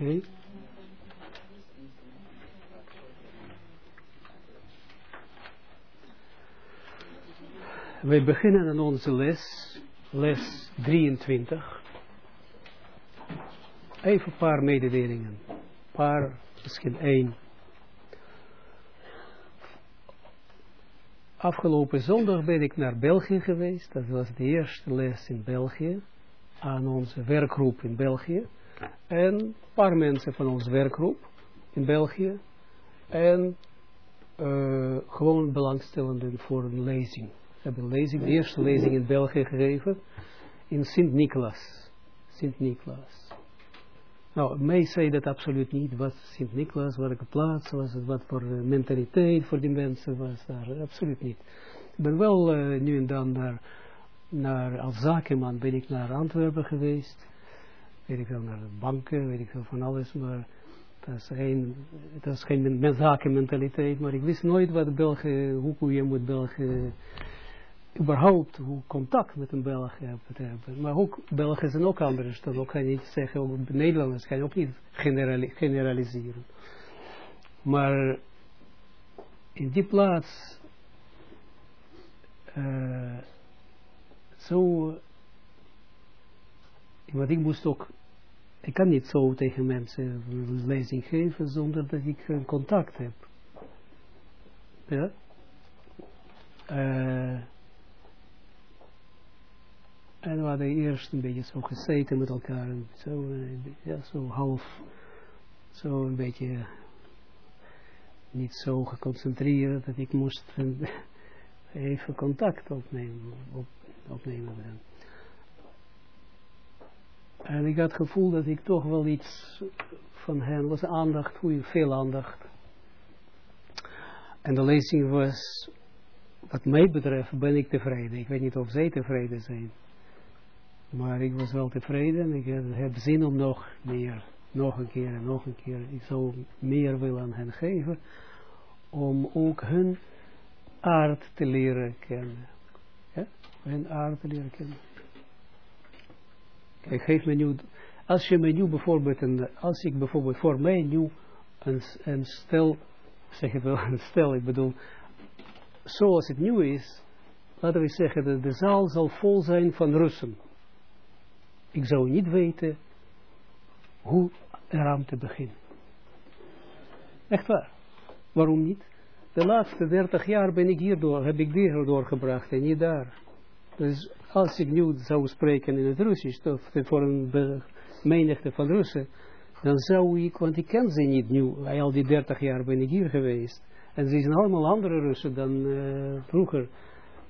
Oké. Wij beginnen aan onze les, les 23. Even een paar mededelingen. Een paar, misschien één. Afgelopen zondag ben ik naar België geweest. Dat was de eerste les in België. Aan onze werkgroep in België. En een paar mensen van onze werkgroep in België. En uh, gewoon belangstellenden voor een lezing. We hebben een lezing, de eerste lezing in België gegeven. In Sint-Nicolas. Sint-Nicolas. Nou, mij zei dat absoluut niet. Wat Sint-Nicolas, welke plaats was het, wat voor mentaliteit voor die mensen was daar. Absoluut niet. Ik ben wel nu en dan naar, naar, als zakenman ben ik naar Antwerpen geweest. Weet ik wel, naar de banken, weet ik wel van alles, maar dat is geen, dat is geen zakenmentaliteit, maar ik wist nooit wat België, hoe je moet België überhaupt hoe contact met een Belg hebben. Maar ook Belgen zijn ook anders. Dan ook kan je niet zeggen, ook Nederlanders kan je ook niet generali generaliseren. Maar in die plaats uh, zo want ik moest ook ik kan niet zo tegen mensen lezing geven zonder dat ik een contact heb. Ja? Uh, en we hadden eerst een beetje zo gezeten met elkaar. Zo, ja, zo half, zo een beetje niet zo geconcentreerd dat ik moest even contact opnemen, op, opnemen met hem. En ik had het gevoel dat ik toch wel iets van hen, was aandacht, veel aandacht. En de lezing was, wat mij betreft, ben ik tevreden. Ik weet niet of zij tevreden zijn. Maar ik was wel tevreden. Ik heb zin om nog meer, nog een keer en nog een keer. Ik zou meer willen aan hen geven. Om ook hun aard te leren kennen. Ja? Hun aard te leren kennen. Kijk, geef me nu, als je me nu bijvoorbeeld, een, als ik bijvoorbeeld voor mij nu een, een stel, zeg het wel, een stel, ik bedoel, zoals het nu is, laten we zeggen, de, de zaal zal vol zijn van Russen ik zou niet weten hoe eraan te beginnen. Echt waar. Waarom niet? De laatste dertig jaar ben ik hierdoor, heb ik hier doorgebracht en niet daar. Dus als ik nu zou spreken in het Russisch, of voor een menigte van Russen, dan zou ik, want ik ken ze niet nu, al die dertig jaar ben ik hier geweest. En ze zijn allemaal andere Russen dan uh, vroeger.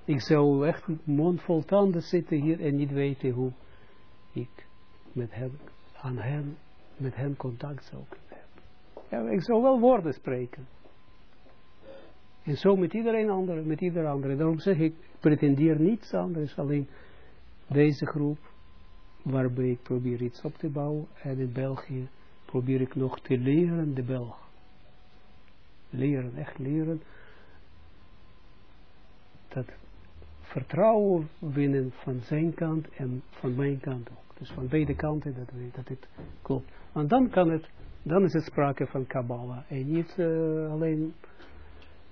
Ik zou echt mond vol tanden zitten hier en niet weten hoe ik met hem, aan hem, met hem contact zou kunnen hebben. Ja, ik zou wel woorden spreken. En zo met iedereen andere, met ieder andere. Daarom zeg ik, pretendeer niets anders, alleen deze groep, waarbij ik probeer iets op te bouwen. En in België probeer ik nog te leren de Belg. Leren, echt leren. Dat vertrouwen winnen van zijn kant en van mijn kant ook. Dus van beide kanten dat, dat het klopt. Want dan kan het, dan is het sprake van Kabbalah en niet uh, alleen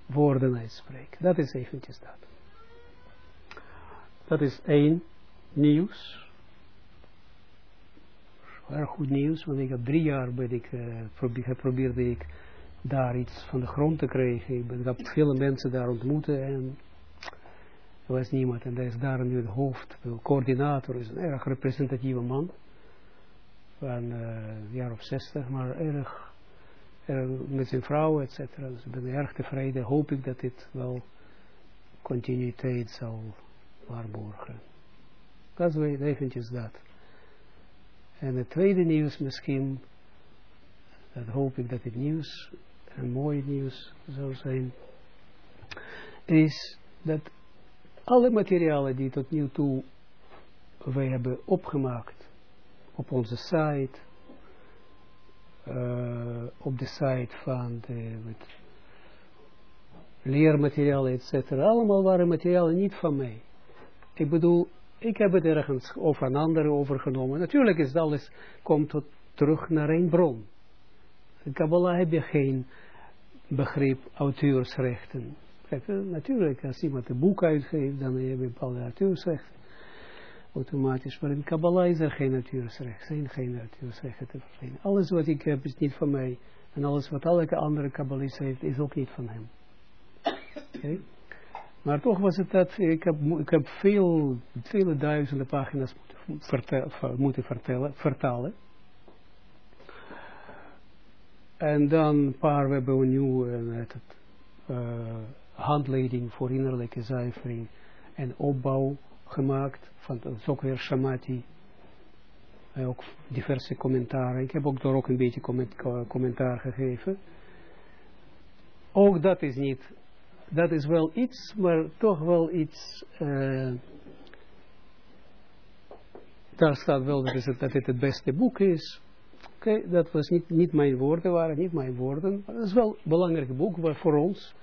woorden uitspreken. Dat is eventjes dat. Dat is één nieuws. Erg goed nieuws, want ik heb drie jaar ben ik, uh, probeer, probeerde ik daar iets van de grond te krijgen. Ik, ben, heb vele mensen daar ontmoeten en er was niemand en daar is daar nu het hoofd, de coördinator is een erg representatieve man. Van uh, een jaar of zestig, maar erg met zijn vrouw, et cetera. Dus ik ben erg tevreden. Hoop ik dat dit wel continuïteit zal waarborgen. Dat is eventjes dat. En het tweede nieuws misschien, dat hoop ik dat het nieuws, een mooi nieuws zou zijn, is dat alle materialen die tot nu toe wij hebben opgemaakt op onze site, uh, op de site van de met leermaterialen, etc. Allemaal waren materialen niet van mij. Ik bedoel, ik heb het ergens of van anderen overgenomen. Natuurlijk is alles, komt terug naar een bron. In Kabbalah heb je geen begrip auteursrechten. Kijk, natuurlijk, als iemand een boek uitgeeft, dan heb je bepaalde auteursrechten. Automatisch, maar in Kabbalah is er geen auteursrecht, zijn geen auteursrechten te. Alles wat ik heb is niet van mij. En alles wat elke andere kabbalist heeft, is ook niet van hem. Maar toch was het dat, ik heb, ik heb veel, vele duizenden pagina's moeten, moeten vertellen, vertalen. En dan een paar, we hebben een nieuwe uh, handleiding voor innerlijke zuivering en opbouw gemaakt. Van, dat is ook weer Shamati. Ook diverse commentaren. Ik heb ook daar ook een beetje comment, commentaar gegeven. Ook dat is niet, dat is wel iets, maar toch wel iets, uh, daar staat wel dat, het, dat het het beste boek is. Oké, dat was niet, niet mijn woorden, waren niet mijn woorden. Maar dat is wel een belangrijk boek voor ons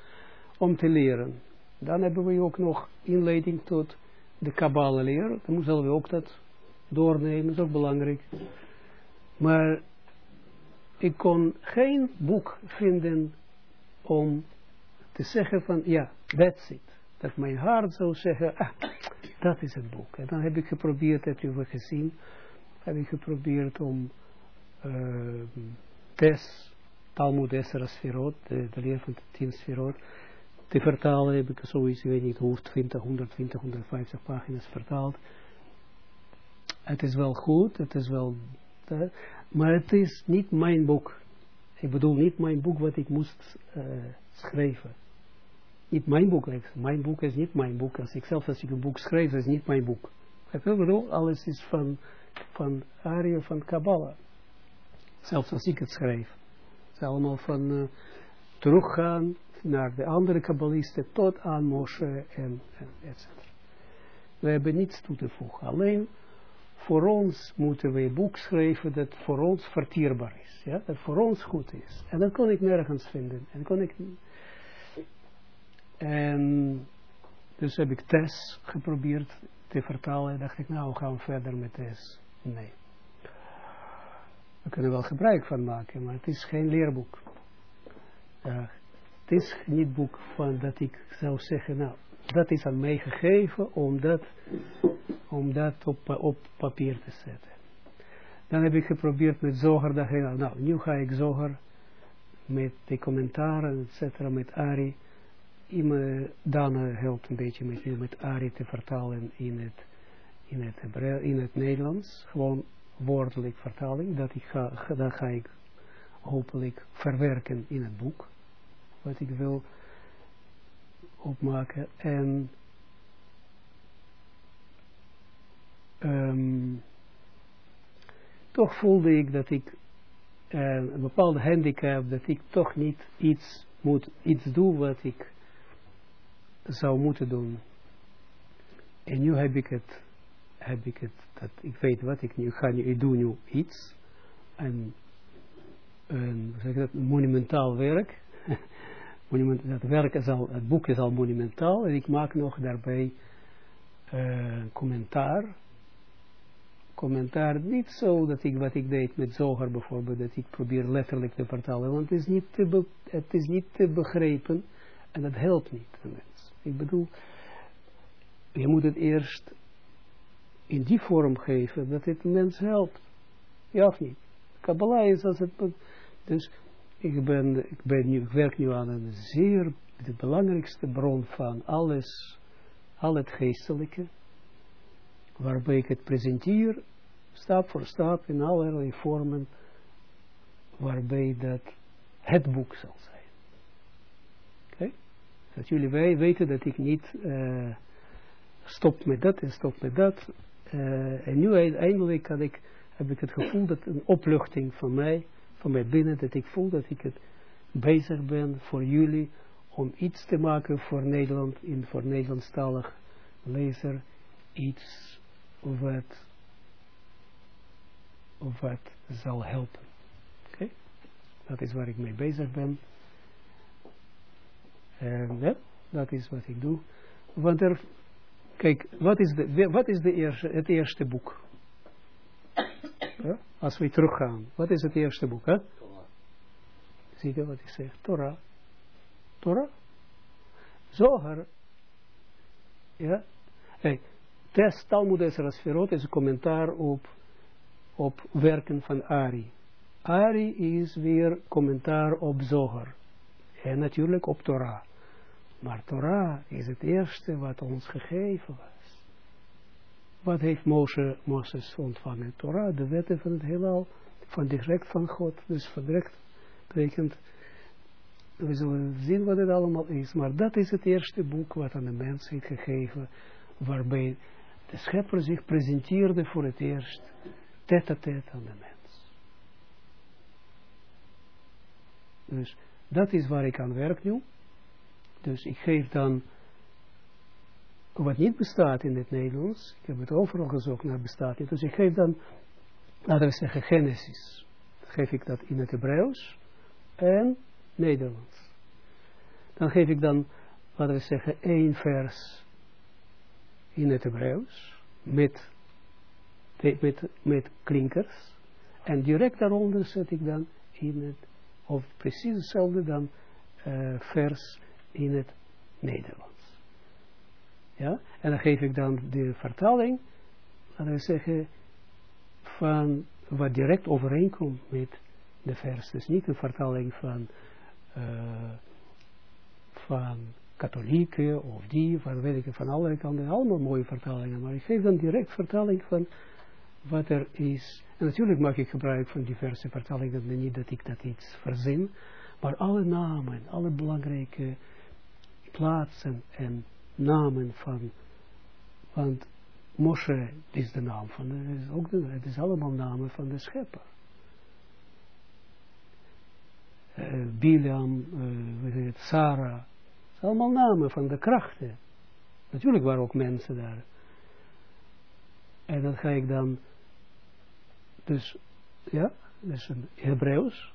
om te leren. Dan hebben we ook nog inleiding tot de Kabbalah leren. Dan zullen we ook dat doornemen, dat is ook belangrijk. Maar ik kon geen boek vinden om te zeggen van, ja, that's it. Dat mijn hart zou zeggen, ah, dat is het boek. En dan heb ik geprobeerd, heb je gezien, heb ik geprobeerd om uh, Talmud Esra Sferot, de, de leer van de tien Sferot, te vertalen heb ik zoiets, weet niet, 120, 120, 150 pagina's vertaald. Het is wel goed, het is wel, maar het is niet mijn boek. Ik bedoel niet mijn boek wat ik moest uh, schrijven. Niet mijn boek, mijn boek is niet mijn boek. Als ik zelf als ik een boek schrijf, is niet mijn boek. Ik bedoel, alles is van, van Arya van Kabbalah. Zelfs als ik het schrijf. Het is allemaal van uh, teruggaan naar de andere kabbalisten tot aan Moshe en, en etc. We hebben niets toe te voegen. Alleen voor ons moeten we een boek schrijven dat voor ons vertierbaar is. Ja? Dat voor ons goed is. En dat kon ik nergens vinden. En kon ik... En dus heb ik Tess geprobeerd te vertalen. En dacht ik, nou, we gaan verder met Tess. Nee. We kunnen wel gebruik van maken, maar het is geen leerboek. Uh, het is niet boek van dat ik zou zeggen, nou, dat is aan mij gegeven om dat, om dat op, op papier te zetten. Dan heb ik geprobeerd met Zoger, dat nou, nou, nu ga ik Zoger met de commentaren, et cetera, met Ari. Iemand, Dana helpt een beetje met, met Ari te vertalen in het, in het, in het Nederlands. Gewoon woordelijk vertaling. Dat ik ga, dan ga ik hopelijk verwerken in het boek. Wat ik wil opmaken. En um, toch voelde ik dat ik uh, een bepaalde handicap, dat ik toch niet iets moet, iets doe wat ik zou moeten doen. En nu heb ik het, heb ik het, dat ik weet wat ik nu ga, ik doe nu iets, en een, zeg dat, monumentaal werk, dat werk is al, het boek is al monumentaal, en ik maak nog daarbij uh, commentaar, commentaar niet zo dat ik wat ik deed met Zoger bijvoorbeeld, dat ik probeer letterlijk te vertalen, want het is niet te, niet te en dat helpt niet de mens. Ik bedoel, je moet het eerst in die vorm geven dat het mens helpt. Ja of niet? Kabbalah is als het, dus ik, ben, ik, ben nu, werk nu aan een zeer, de belangrijkste bron van alles, al het geestelijke, waarbij ik het presenteer, stap voor stap, in allerlei vormen, waarbij dat het boek zal zijn. Oké? Dat jullie wij weten dat ik niet uh, stop met dat en stop met dat. Uh, en nu eindelijk kan ik, heb ik het gevoel dat een opluchting van mij, van mij binnen, dat ik voel dat ik het bezig ben voor jullie om iets te maken voor Nederland, in, voor Nederlandstalig lezer, iets wat, wat zal helpen. Oké? Dat is waar ik mee bezig ben. En ja, dat is wat ik doe. Want er, kijk, wat is, de, wat is de eerste, het eerste boek? Ja? Als we teruggaan. Wat is het eerste boek, hè? Zie je wat ik zeg? Torah. Torah. Zoger. Ja. Hey, Test Talmud Sferot is een commentaar op, op werken van Ari. Ari is weer commentaar op Zoger. En natuurlijk op Torah. Maar Torah is het eerste wat ons gegeven was. Wat heeft Moshe, Moses ontvangen? Torah, de wetten van het heelal, van direct van God. Dus van direct betekent, we zullen zien wat het allemaal is. Maar dat is het eerste boek wat aan de mens heeft gegeven, waarbij de schepper zich presenteerde voor het eerst, tête-à-tête aan de mens. Dus dat is waar ik aan werk nu. Dus ik geef dan wat niet bestaat in het Nederlands. Ik heb het overal gezocht naar bestaat niet. Dus ik geef dan, laten we zeggen, Genesis. Dan geef ik dat in het Hebreeuws en Nederlands. Dan geef ik dan, laten we zeggen, één vers in het Hebreeuws met, met, met klinkers. En direct daaronder zet ik dan in het, of precies hetzelfde dan, uh, vers in het Nederlands. Ja, en dan geef ik dan de vertaling, laten we zeggen, van wat direct overeenkomt met de vers. Dus niet een vertaling van, uh, van katholieken of die, van weet ik van allerlei kanten, allemaal mooie vertalingen, maar ik geef dan direct vertaling van wat er is. En natuurlijk maak ik gebruik van diverse vertalingen, niet dat ik dat iets verzin, maar alle namen, alle belangrijke plaatsen en namen van, want Moshe is de naam van, de, is, ook de, het is allemaal namen van de schepper. Uh, Bilam, uh, het, Sarah, het zijn allemaal namen van de krachten. Natuurlijk waren ook mensen daar. En dan ga ik dan, dus, ja, dus een Hebreeuws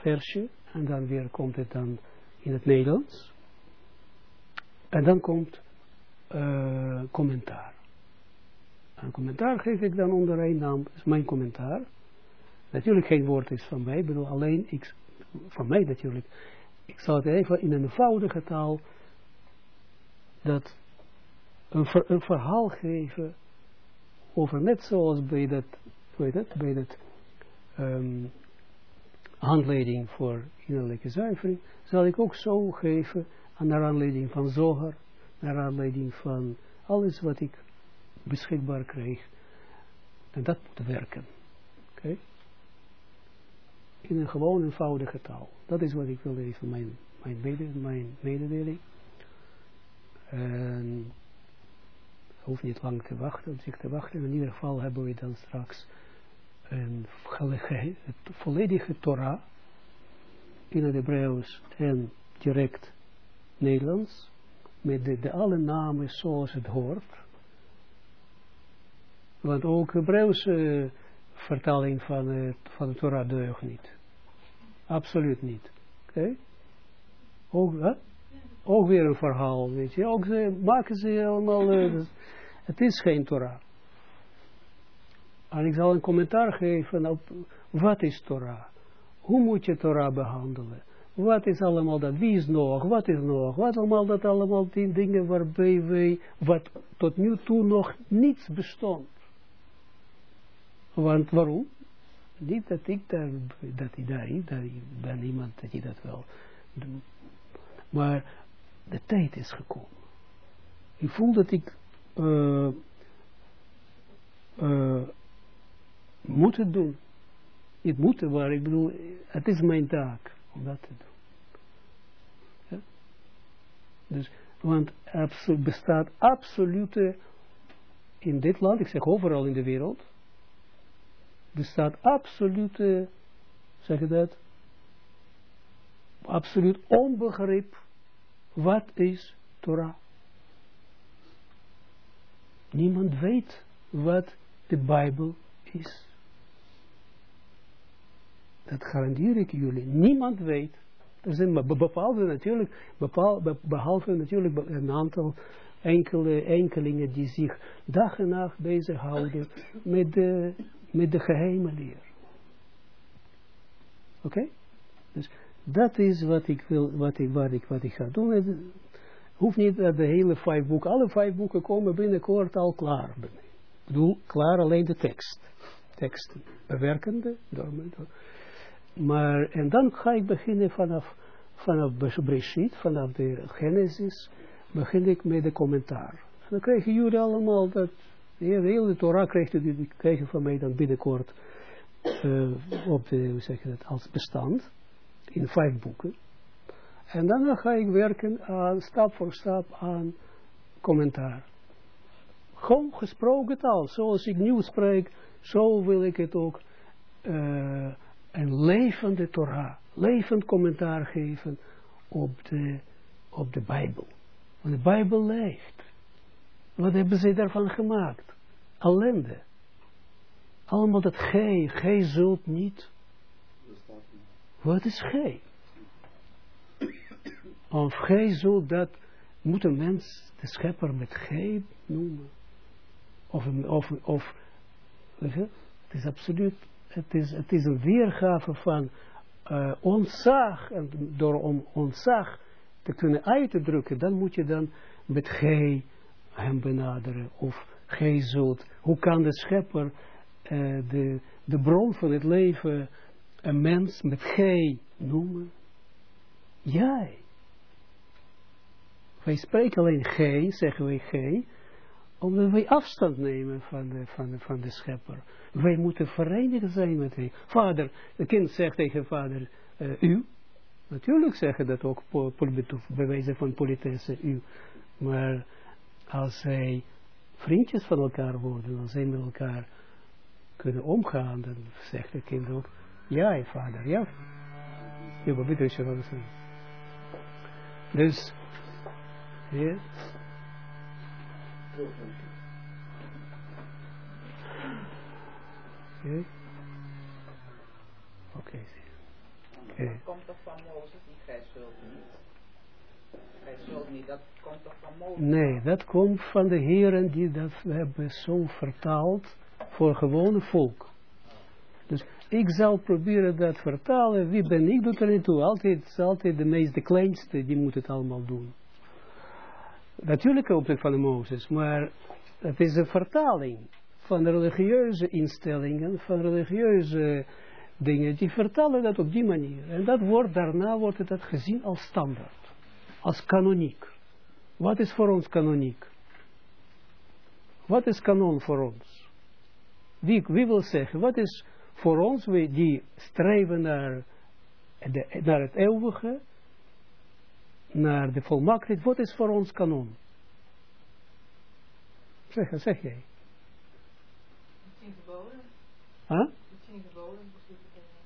versje, en dan weer komt het dan in het Nederlands. En dan komt uh, commentaar. Een commentaar geef ik dan onder één naam, dat is mijn commentaar. Natuurlijk geen woord is van mij, ik bedoel alleen, ik, van mij natuurlijk. Ik zal het even in een eenvoudige taal, dat een, ver, een verhaal geven over net zoals bij dat, weet het, bij dat um, handleiding voor innerlijke zuivering, zal ik ook zo geven naar aanleiding van Zoger, naar aanleiding van alles wat ik beschikbaar kreeg. En dat moet werken. Oké? In een gewoon eenvoudige taal. Dat is wat ik wil even, mijn, mijn, mede, mijn mededeling. En hoef niet lang te wachten, om zich te wachten. In ieder geval hebben we dan straks een volledige Torah in het Hebreeuws en direct Nederlands, met de, de alle namen zoals het hoort. Want ook Hebreeuwse vertaling van, het, van de Torah deugt niet. Absoluut niet. Oké? Ook, ook weer een verhaal, weet je. Ook ze, maken ze allemaal, uh, het is geen Torah. En ik zal een commentaar geven op wat is Torah. Hoe moet je Torah behandelen? Wat is allemaal dat? Wie is nog? Wat is nog? Wat allemaal dat allemaal die dingen waarbij wij, wat tot nu toe nog niets bestond. Want waarom? Niet dat ik daar, dat ik daar, dat ik ben iemand dat dat wel doet. Maar de tijd is gekomen. Ik voel dat ik uh, uh, moet het doen. Niet moeten, maar ik bedoel, het is mijn taak dat te doen. Dus, want er bestaat absolute, in dit land, ik zeg overal in de wereld, bestaat absolute, zeg je dat, absoluut onbegrip, wat is Torah. Niemand weet wat de Bijbel is. Dat garandeer ik jullie. Niemand weet er zijn bepaalde natuurlijk, bepaalde, behalve natuurlijk een aantal enkele enkelingen die zich dag en nacht bezighouden met de met de geheime leer. Oké? Dus dat is wat ik wil, wat ik, wat ik, wat ik ga doen. Het hoeft niet dat de hele vijf boeken, alle vijf boeken komen binnenkort al klaar. Ik bedoel, klaar alleen de tekst. Tekst bewerkende. Door, door. Maar, en dan ga ik beginnen vanaf, vanaf Breshit, vanaf de Genesis, begin ik met de commentaar. Dan krijgen jullie allemaal dat, de hele Torah krijgen van mij dan binnenkort uh, op de, hoe zeg je dat, als bestand, in vijf boeken. En dan ga ik werken aan, stap voor stap aan commentaar. Gewoon gesproken taal, zoals ik nu spreek, zo wil ik het ook uh, een levende Torah, levend commentaar geven op de, op de Bijbel. Want de Bijbel leeft. Wat hebben ze daarvan gemaakt? Ellende. Allemaal dat gij, gij zult niet. Wat is gij? Of gij zult dat, moet een mens de schepper met gij noemen? Of, of, of het is absoluut, het is, het is een weergave van uh, ontzag, en door om ontzag te kunnen uit te drukken, dan moet je dan met gij hem benaderen, of gij zult, hoe kan de schepper uh, de, de bron van het leven een mens met gij noemen? Jij. Wij spreken alleen gij, zeggen wij gij, omdat wij afstand nemen van de, van de, van de schepper. Wij moeten verenigd zijn met hem. Vader, de kind zegt tegen vader, uh, u. Natuurlijk zeggen dat ook bij wijze van politesse u. Maar als zij vriendjes van elkaar worden, als zij met elkaar kunnen omgaan, dan zegt de kind ook, ja, vader, ja. Ja, wat bedoel je wat Dus, ja. Oké. Oké. Dat komt toch van Mozes, die gij zult niet? Gij zult niet, dat komt toch van Mozes? Nee, dat komt van de heren die dat hebben zo vertaald voor gewone volk. Dus ik zal proberen dat vertalen. Wie ben ik, doet er niet toe. Altijd, altijd de meest, de kleinste, die moet het allemaal doen. Natuurlijk ook van Mozes, maar het is een vertaling van religieuze instellingen, van religieuze dingen, die vertalen dat op die manier. En dat wordt, daarna wordt het gezien als standaard, als kanoniek. Wat is voor ons kanoniek? Wat is kanon voor ons? Wie, wie wil zeggen, wat is voor ons, die streven naar, de, naar het eeuwige, naar de volmaaktheid, wat is voor ons kanon? Zeg, zeg jij. Tien geboden. Huh? Tien geboden.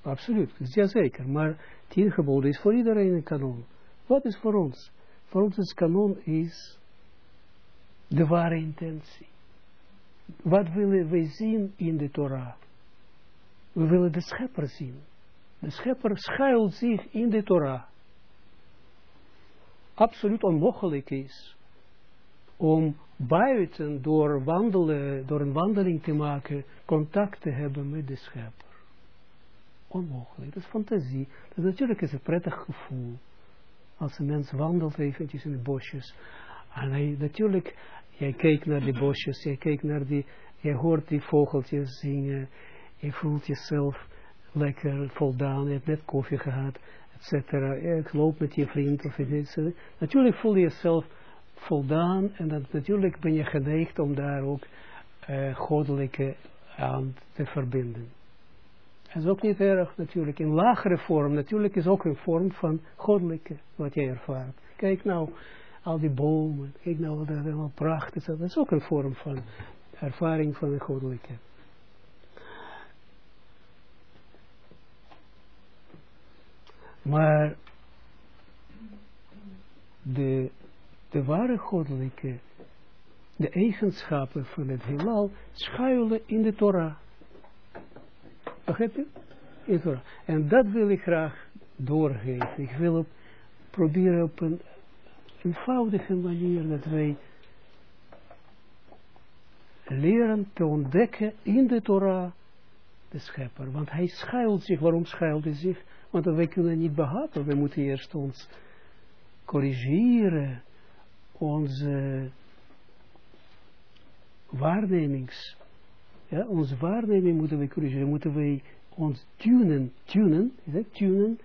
Absoluut, jazeker. Maar tien geboden is voor iedereen een kanon. Wat is voor ons? Voor ons is kanon is de ware intentie. Wat willen wij zien in de Torah? We willen de schepper zien. De schepper schuilt zich in de Torah absoluut onmogelijk is om buiten door wandelen, door een wandeling te maken, contact te hebben met de schepper. Onmogelijk, dat is fantasie. Dat natuurlijk is een prettig gevoel. Als een mens wandelt eventjes in de bosjes. En hij, natuurlijk, jij kijkt naar die bosjes, jij kijkt naar die, jij hoort die vogeltjes zingen. Je voelt jezelf lekker voldaan, je hebt net koffie gehad cetera. Ik loop met je vriend of iets. Natuurlijk voel je jezelf voldaan en dat, natuurlijk ben je geneigd om daar ook uh, goddelijke aan te verbinden. Dat is ook niet erg natuurlijk. In lagere vorm, natuurlijk is ook een vorm van goddelijke wat jij ervaart. Kijk nou, al die bomen, kijk nou wat er allemaal prachtig is. Dat is ook een vorm van ervaring van een goddelijke. Maar de, de ware goddelijke, de eigenschappen van het heelal schuilen in de Torah. Begrijp? In Torah. En dat wil ik graag doorgeven. Ik wil op, proberen op een eenvoudige manier dat wij leren te ontdekken in de Torah de schepper. Want hij schuilt zich. Waarom schuilt hij zich? Want wij kunnen niet behappen. We moeten eerst ons corrigeren. Onze waarnemings. Ja, onze waarneming moeten we corrigeren. Moeten we ons tunen. Tunen. Is dat tunen?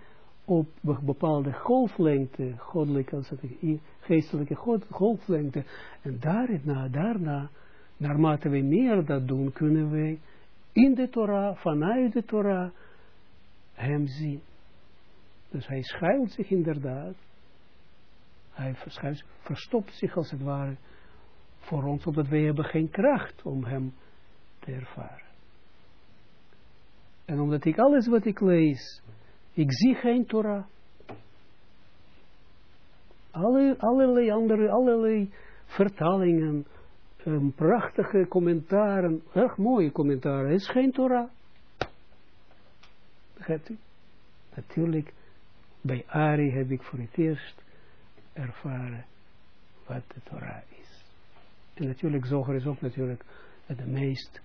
op bepaalde golflengte, goddelijke, geestelijke golflengte. En daarna, daarna, naarmate we meer dat doen, kunnen we in de Torah, vanuit de Torah, hem zien. Dus hij schuilt zich inderdaad. Hij verschuilt, verstopt zich als het ware voor ons, omdat wij hebben geen kracht om hem te ervaren. En omdat ik alles wat ik lees, ik zie geen Torah. Alle, allerlei andere, allerlei vertalingen, um, prachtige commentaren, erg mooie commentaren, is geen Torah. Begrijpt u? Natuurlijk, bij Ari heb ik voor het eerst ervaren wat de Torah is. En natuurlijk, Zoger is ook natuurlijk de meest,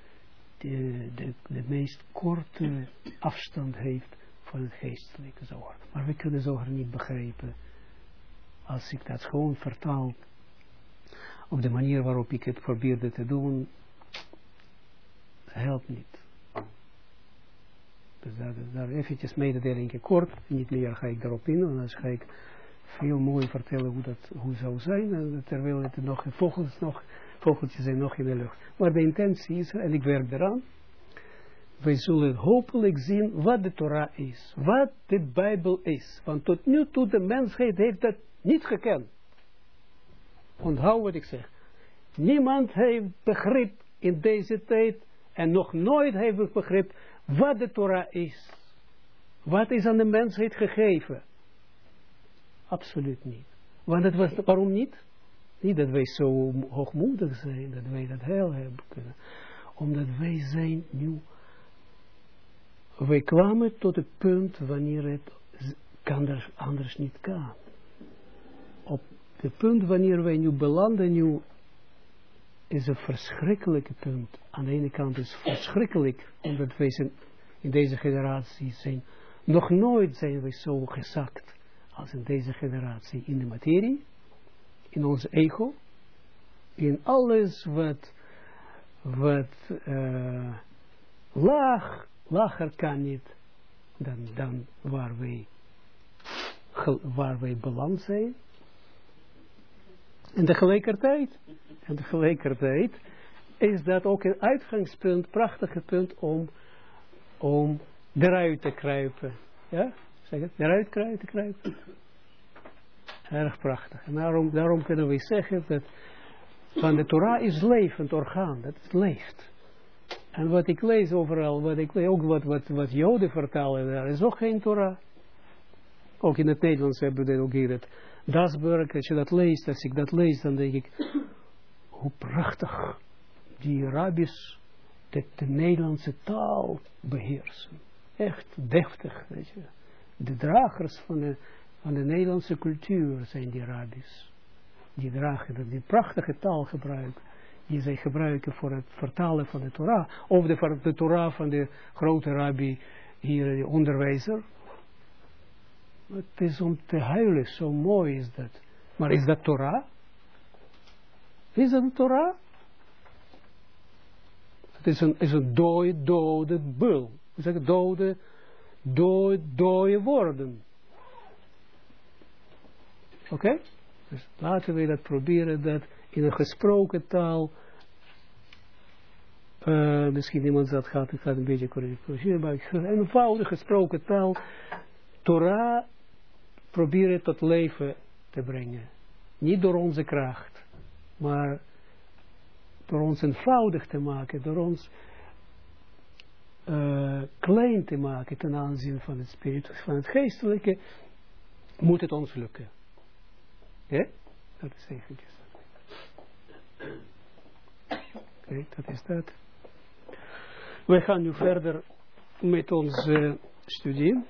de, de, de meest korte afstand heeft van het geestelijke zorg. Maar we kunnen zorg niet begrijpen als ik dat gewoon vertaal op de manier waarop ik het probeerde te doen, helpt niet. Dus daar, daar eventjes mededeling kort, niet meer ga ik daarop in, dan ga ik veel mooi vertellen hoe dat hoe zou zijn, terwijl het nog vogels nog, vogeltjes zijn nog in de lucht. Maar de intentie is, en ik werk eraan, wij zullen hopelijk zien wat de Torah is, wat de Bijbel is. Want tot nu toe de mensheid heeft dat niet gekend. Onthoud wat ik zeg. Niemand heeft begrip in deze tijd en nog nooit heeft begrip wat de Torah is. Wat is aan de mensheid gegeven? Absoluut niet. Want het was, waarom niet? Niet dat wij zo hoogmoedig zijn, dat wij dat heel hebben kunnen. Omdat wij zijn nu wij kwamen tot het punt wanneer het er anders niet kan. Op het punt wanneer wij nu belanden, nu is een verschrikkelijke punt. Aan de ene kant is verschrikkelijk, omdat wij zijn in deze generatie zijn, nog nooit zijn wij zo gezakt als in deze generatie in de materie, in ons ego, in alles wat, wat uh, laag lager kan niet dan, dan waar wij, waar wij beland zijn. En tegelijkertijd, en tegelijkertijd is dat ook een uitgangspunt, prachtige punt om, om eruit te kruipen. Ja, zeg het, eruit te kruipen. Erg prachtig. En daarom, daarom kunnen we zeggen dat van de Torah is levend orgaan, dat het leeft. En wat ik lees overal, wat ik lees, ook wat, wat, wat Joden vertalen, daar is ook geen Torah. Ook in het Nederlands hebben we ook hier het Dasburg, als je dat leest, als ik dat lees, dan denk ik, hoe prachtig die rabbis de, de Nederlandse taal beheersen. Echt deftig, weet je. De dragers van de, van de Nederlandse cultuur zijn die rabbis. Die dragen, die prachtige taal gebruiken die zij gebruiken voor het vertalen van de Torah, of de, Torah van de grote rabbi, hier de onderwijzer. Het is om te huilen, zo mooi is dat. Maar is dat Torah? Is dat Torah? Het is een, is een dode, dode bul. We zeggen dode, dode, dode woorden. Oké? Dus laten we dat proberen, dat in een gesproken taal, uh, misschien iemand dat gaat, gaat een beetje corrigeren, maar een eenvoudige gesproken taal, Torah proberen tot leven te brengen. Niet door onze kracht, maar door ons eenvoudig te maken, door ons uh, klein te maken ten aanzien van het spirit, van het geestelijke, moet het ons lukken. Ja? Dat is eventjes. Oké, dat is dat. We gaan nu verder met onze studie.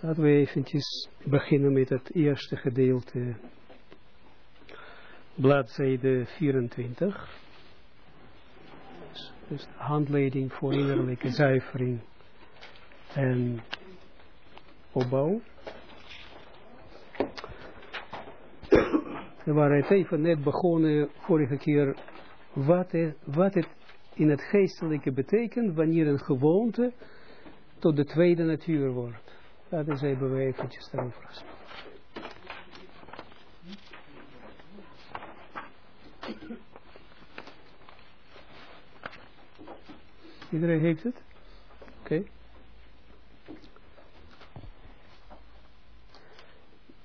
Laten we eventjes beginnen met het eerste gedeelte. Bladzijde 24. Dus handleiding voor innerlijke zuivering en opbouw. We waren het even net begonnen vorige keer wat het, wat het in het geestelijke betekent wanneer een gewoonte tot de tweede natuur wordt. Dat is even eventjes daarover. Iedereen heeft het? Oké.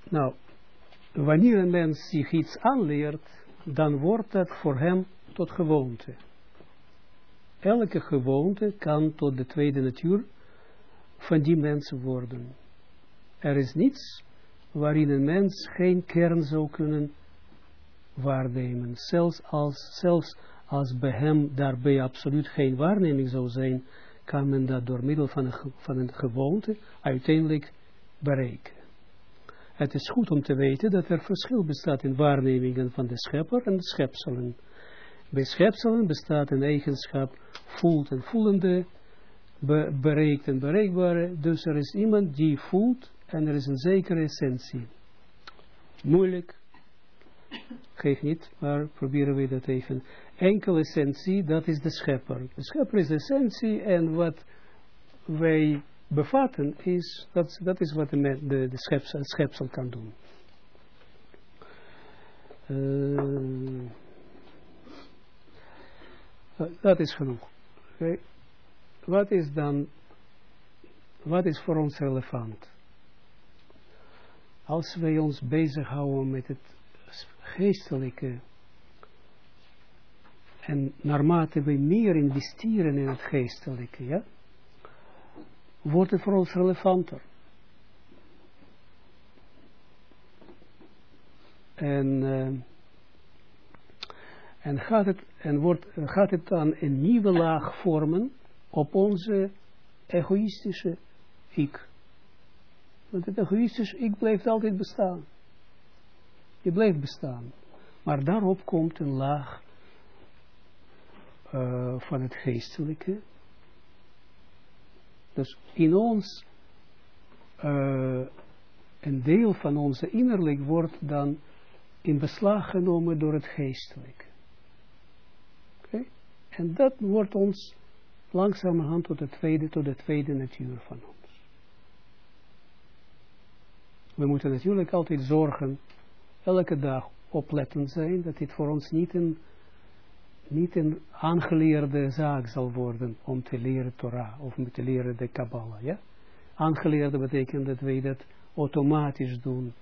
Nou, wanneer een mens zich iets aanleert, dan wordt dat voor hem tot gewoonte. Elke gewoonte kan tot de tweede natuur van die mensen worden. Er is niets waarin een mens geen kern zou kunnen waarnemen. Zelfs als, zelfs als bij hem daarbij absoluut geen waarneming zou zijn, kan men dat door middel van een, van een gewoonte uiteindelijk bereiken. Het is goed om te weten dat er verschil bestaat in waarnemingen van de schepper en de schepselen. Bij schepselen bestaat een eigenschap voelt en voelende, be, bereikt en bereikbare. Dus er is iemand die voelt en er is een zekere essentie. Moeilijk, geef niet, maar proberen we dat even. Enkele essentie, dat is de schepper. De schepper is de essentie en wat wij bevatten is, dat, dat is wat de, de, schepsel, schepsel kan doen. Uh, dat is genoeg. Wat is dan, wat is voor ons relevant? Als wij ons bezighouden met het geestelijke en naarmate we meer investeren in het geestelijke, ja, wordt het voor ons relevanter. En, uh, en, gaat, het, en wordt, gaat het dan een nieuwe laag vormen op onze egoïstische ik. Want het egoïstische ik blijft altijd bestaan. Je blijft bestaan. Maar daarop komt een laag uh, van het geestelijke. Dus in ons, uh, een deel van onze innerlijk wordt dan in beslag genomen door het geestelijke. Oké? En dat wordt ons langzamerhand tot de tweede, tot de tweede natuur van ons. We moeten natuurlijk altijd zorgen, elke dag opletten zijn, dat dit voor ons niet een, niet een aangeleerde zaak zal worden om te leren Torah of om te leren de Kabbalah. Ja? Aangeleerde betekent dat wij dat automatisch doen.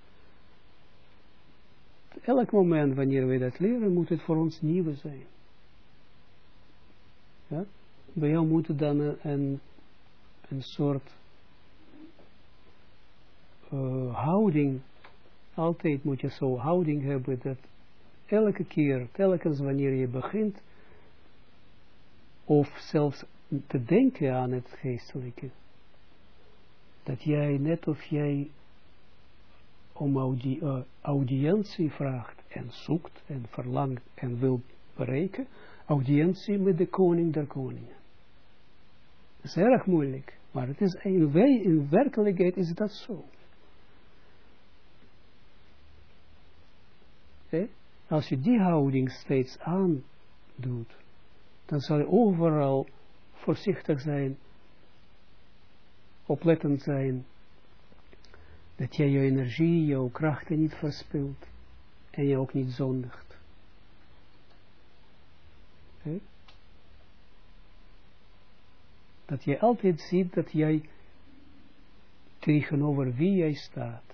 Elk moment wanneer wij dat leren, moet het voor ons nieuw zijn. Ja? bij jou moet dan een, een soort uh, houding, altijd moet je zo houding hebben dat elke keer, telkens wanneer je begint, of zelfs te denken aan het geestelijke, dat jij net of jij om audi uh, audiëntie vraagt en zoekt en verlangt en wil bereiken, audiëntie met de koning der koningen. Dat is erg moeilijk. Maar het is in, in werkelijkheid is dat zo. Als je die houding steeds aandoet, dan zal je overal voorzichtig zijn, oplettend zijn, dat jij je energie, jouw krachten niet verspilt en je ook niet zondigt. Dat je altijd ziet dat jij tegenover wie jij staat.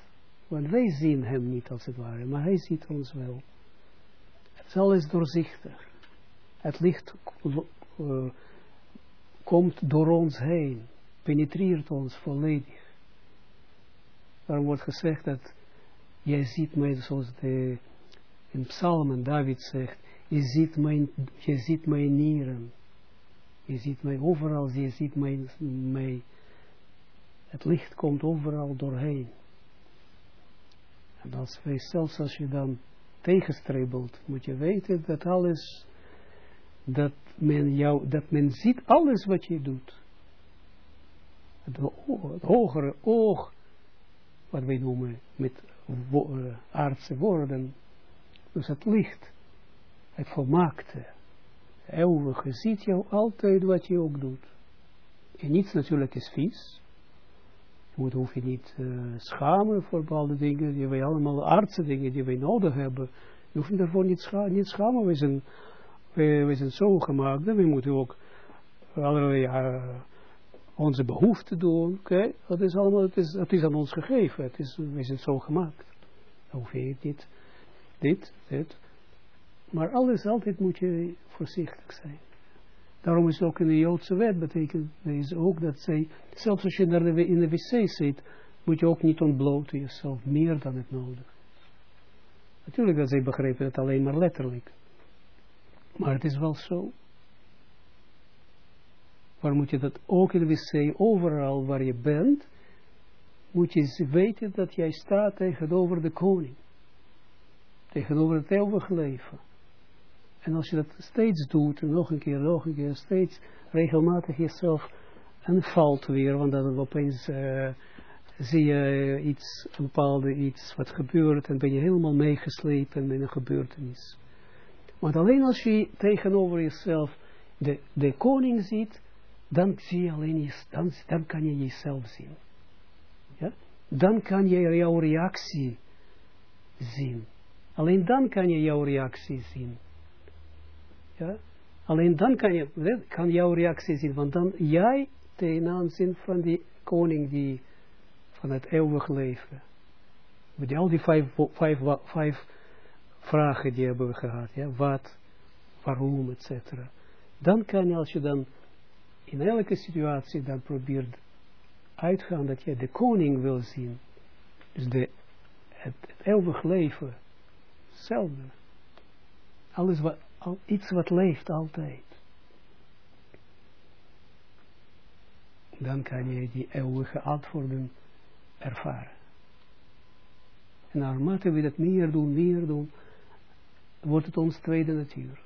Want wij zien hem niet als het ware, maar hij ziet ons wel. Het is alles doorzichtig. Het licht uh, komt door ons heen, penetreert ons volledig. Daarom wordt gezegd dat jij ziet mij, zoals de, in psalmen David zegt, je ziet mijn, je ziet mijn nieren. Je ziet mij overal, je ziet mij, het licht komt overal doorheen. En als zelfs als je dan tegenstribbelt, moet je weten dat alles dat men jou, dat men ziet alles wat je doet. Het, het hogere oog, wat wij noemen met uh, aardse woorden, dus het licht, het volmaakte, eeuwige, ziet jou altijd wat je ook doet. En niets natuurlijk is vies. Moet, hoef je niet uh, schamen voor bepaalde dingen, die wij allemaal aardse dingen die wij nodig hebben. Je hoeft daarvoor niet, scha niet schamen. We zijn, we, zijn zo gemaakt we moeten ook allerlei uh, onze behoeften doen. Okay? Dat is allemaal, het is, het is aan ons gegeven. Het is, we zijn zo gemaakt. Dan hoef je het. Dit, dit. Maar alles, altijd moet je voorzichtig zijn. Daarom is ook in de Joodse wet betekent is ook dat zij, zelfs als je naar de, in de wc zit, moet je ook niet ontbloten jezelf meer dan het nodig. Natuurlijk dat zij begrepen het alleen maar letterlijk. Maar het is wel zo. Waar moet je dat ook in de wc, overal waar je bent, moet je weten dat jij staat tegenover de koning. Tegenover het eeuwige leven. En als je dat steeds doet, nog een keer, nog een keer, steeds regelmatig jezelf en valt weer, want dan opeens uh, zie je iets, een bepaalde iets wat gebeurt en ben je helemaal meegeslepen in een gebeurtenis. Want alleen als je tegenover jezelf de, de koning ziet, dan zie je alleen je, dan kan je jezelf zien. Ja? Dan kan je jouw reactie zien. Alleen dan kan je jouw reactie zien. Ja? Alleen dan kan, je, kan jouw reactie zien, want dan jij ten aanzien van die koning die van het eeuwig leven. Met al die vijf, vijf, vijf vragen die hebben we gehad, ja, wat, waarom, etc. Dan kan je, als je dan in elke situatie dan probeert uitgaan dat je de koning wil zien, dus de, het, het eeuwig leven, hetzelfde. Alles wat, iets wat leeft altijd. Dan kan je die eeuwige antwoorden ervaren. En naarmate we dat meer doen, meer doen, wordt het ons tweede natuur.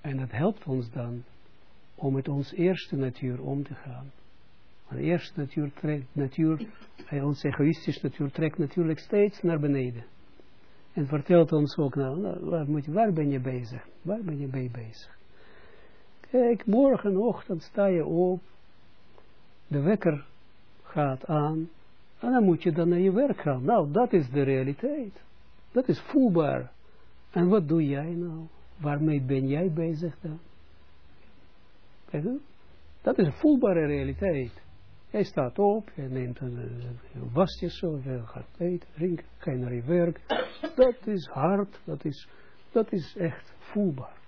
En dat helpt ons dan om met ons eerste natuur om te gaan. Want eerste natuur trekt, natuur, onze egoïstische natuur trekt natuurlijk steeds naar beneden. En vertelt ons ook, nou, nou, waar, moet waar ben je bezig? Waar ben je mee bezig? Kijk, morgenochtend sta je op, de wekker gaat aan, en dan moet je dan naar je werk gaan. Nou, dat is de realiteit. Dat is voelbaar. En wat doe jij nou? Waarmee ben jij bezig dan? Dat is een voelbare realiteit. Jij staat op, je neemt een, zo, je gaat eten, drinken, je werk. Dat is hard, dat is, dat is echt voelbaar.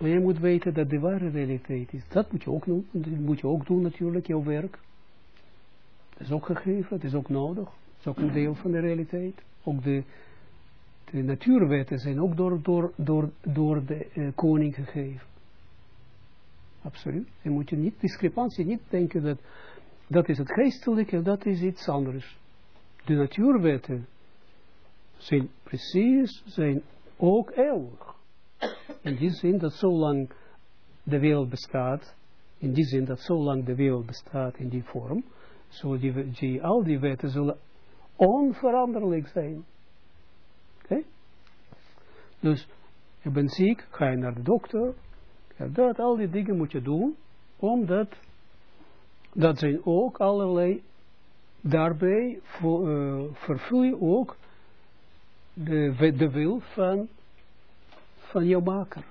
Maar je moet weten dat de ware realiteit is. Dat moet je ook doen, dat moet je ook doen natuurlijk, jouw werk. Dat is ook gegeven, het is ook nodig. Dat is ook een deel van de realiteit. Ook de, de natuurwetten zijn ook door, door, door, door de uh, koning gegeven. Absoluut. Je moet je niet, discrepantie, niet denken dat dat is het geestelijke, dat is iets anders. De natuurwetten zijn precies, zijn ook eeuwig. In die zin dat zolang de wereld bestaat, in die zin dat zolang de wereld bestaat in die vorm, zullen die, al die wetten zullen onveranderlijk zijn. Oké? Dus, je bent ziek, ga je naar de dokter, ja, dat, al die dingen moet je doen, omdat dat zijn ook allerlei, daarbij voor, uh, ook de, de wil van, van jouw maker.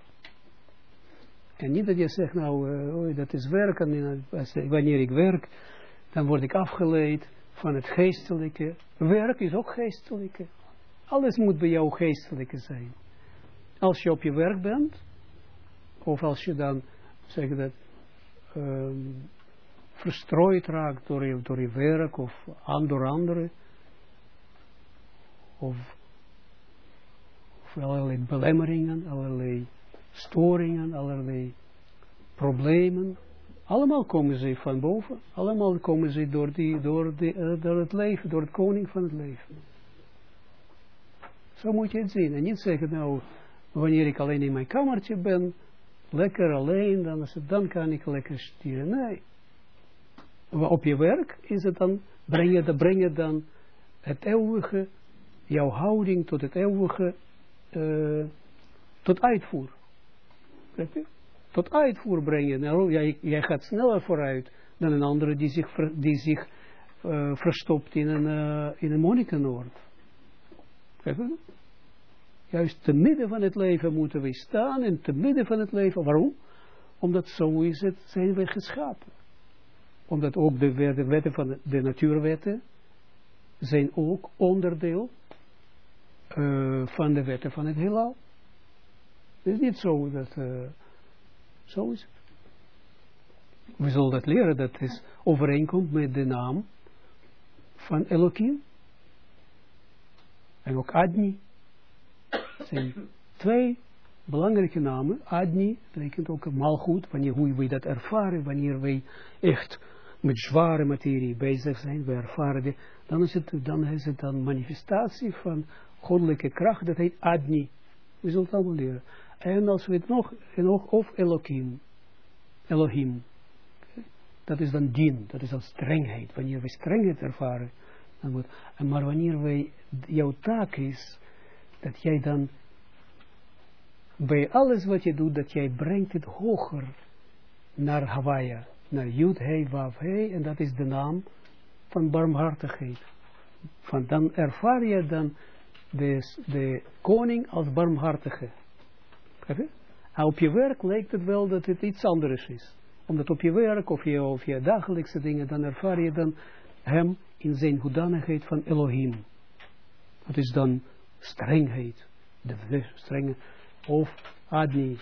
En niet dat je zegt, nou, uh, dat is werken, wanneer ik werk, dan word ik afgeleid van het geestelijke. Werk is ook geestelijke. Alles moet bij jou geestelijke zijn. Als je op je werk bent, of als je dan, zeg dat, um, verstrooid raakt door je, door je werk of aan door anderen, of, of allerlei belemmeringen, allerlei storingen, allerlei problemen, allemaal komen ze van boven, allemaal komen ze door, die, door, die, uh, door het leven, door het koning van het leven. Zo moet je het zien. En niet zeggen, nou, Wanneer ik alleen in mijn kamertje ben, lekker alleen, dan, is het, dan kan ik lekker sturen. Nee. Op je werk is het dan, breng je, dan, breng je dan het eeuwige, jouw houding tot het eeuwige, uh, tot uitvoer. Tot uitvoer brengen. Nou, jij, gaat sneller vooruit dan een andere die zich, die zich uh, verstopt in een, uh, in een. Juist te midden van het leven moeten we staan en te midden van het leven. Waarom? Omdat zo is het, zijn we geschapen. Omdat ook de, wetten van de, natuurwetten zijn ook onderdeel uh, van de wetten van het heelal. Het is niet zo dat, uh, zo is het. We zullen dat leren, dat is overeenkomt met de naam van Elohim. En ook Adni. Zijn twee belangrijke namen. Adni betekent ook malgoed, wanneer hoe wij dat ervaren, wanneer wij echt met zware materie bezig zijn, we ervaren dan is het dan, is het dan manifestatie van goddelijke kracht, dat heet Adni. We zullen het allemaal leren. En als we het nog, nog of Elohim, Elohim, dat is dan dien, dat is dan strengheid. Wanneer we strengheid ervaren, dan moet, maar wanneer wij, jouw taak is, dat jij dan bij alles wat je doet, dat jij brengt het hoger naar Hawaii, naar Yud, He, Wav, He, en dat is de naam van barmhartigheid. Van dan ervaar je dan de, de koning als barmhartige. En op je werk lijkt het wel dat het iets anders is. Omdat op je werk of je, of je dagelijkse dingen, dan ervaar je dan hem in zijn hoedanigheid van Elohim. Dat is dan strengheid, de strenge, of Adni.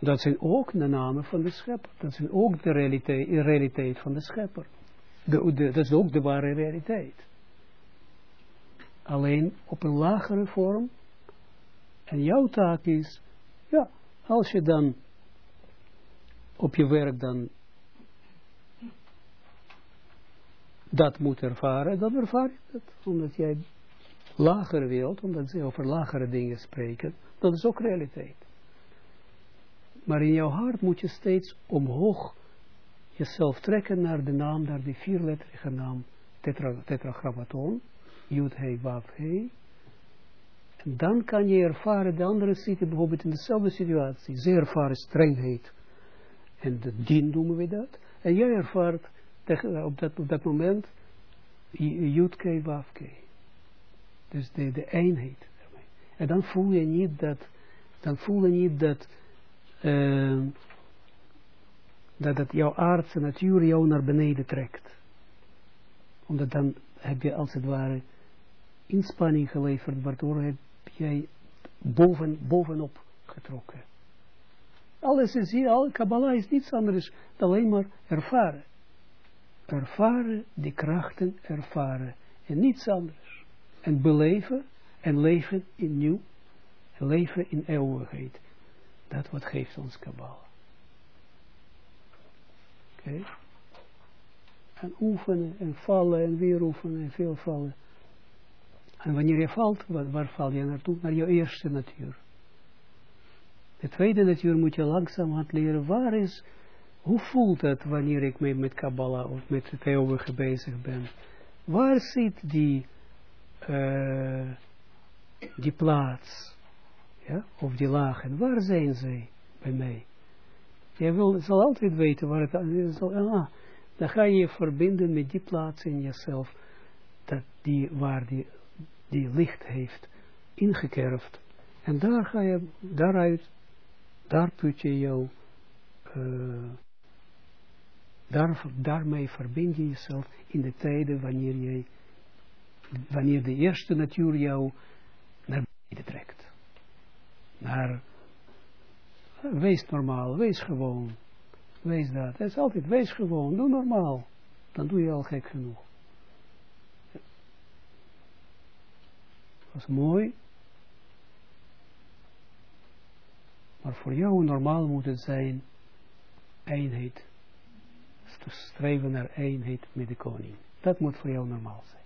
Dat zijn ook de namen van de schepper. Dat zijn ook de realiteit, de realiteit van de schepper. De, dat is ook de ware realiteit. Alleen op een lagere vorm. En jouw taak is, ja, als je dan op je werk dan dat moet ervaren, dan ervaar je dat. Omdat jij lagere wilt, omdat ze over lagere dingen spreken, dat is ook realiteit. Maar in jouw hart moet je steeds omhoog jezelf trekken naar de naam, naar die vierletterige naam, tetra, tetragrammaton, Yud He Wav He. En dan kan je ervaren, de andere zitten bijvoorbeeld in dezelfde situatie. Ze ervaren strengheid. En de dien noemen we dat. En jij ervaart op dat, op dat moment Yud Ke Wav Ke. Dus de, de eenheid. En dan voel je niet dat, dan voel je niet dat, uh, dat het jouw aardse natuur jou naar beneden trekt. Omdat dan heb je als het ware inspanning geleverd, waardoor heb jij boven, bovenop getrokken. Alles is hier, al Kabbalah is niets anders dan alleen maar ervaren. Ervaren, die krachten ervaren. En niets anders. En beleven en leven in nieuw. Leven in eeuwigheid. Dat wat geeft ons Kabbalah. Oké. En oefenen en vallen en weer oefenen en veel vallen. En wanneer je valt, waar, val je naartoe? Naar je eerste natuur. De tweede natuur moet je langzaam gaan leren. Waar is, hoe voelt het wanneer ik me met Kabbalah of met het eeuwige bezig ben? Waar zit die, die plaats? Ja? Of die lagen? Waar zijn zij bij mij? Je wil, zal altijd weten waar het is. Dan ga je je verbinden met die plaats in jezelf. Dat die, waar die, die licht heeft ingekerfd. En daar ga je, daaruit, daar put je jou, daar, daarmee verbind je jezelf in de tijden wanneer je, wanneer de eerste natuur jou naar beneden trekt. Naar, wees normaal, wees gewoon. Wees dat. Het is altijd, wees gewoon, doe normaal. Dan doe je al gek genoeg. Dat is mooi. Maar voor jou normaal moet het zijn eenheid. Streven naar eenheid met de koning. Dat moet voor jou normaal zijn.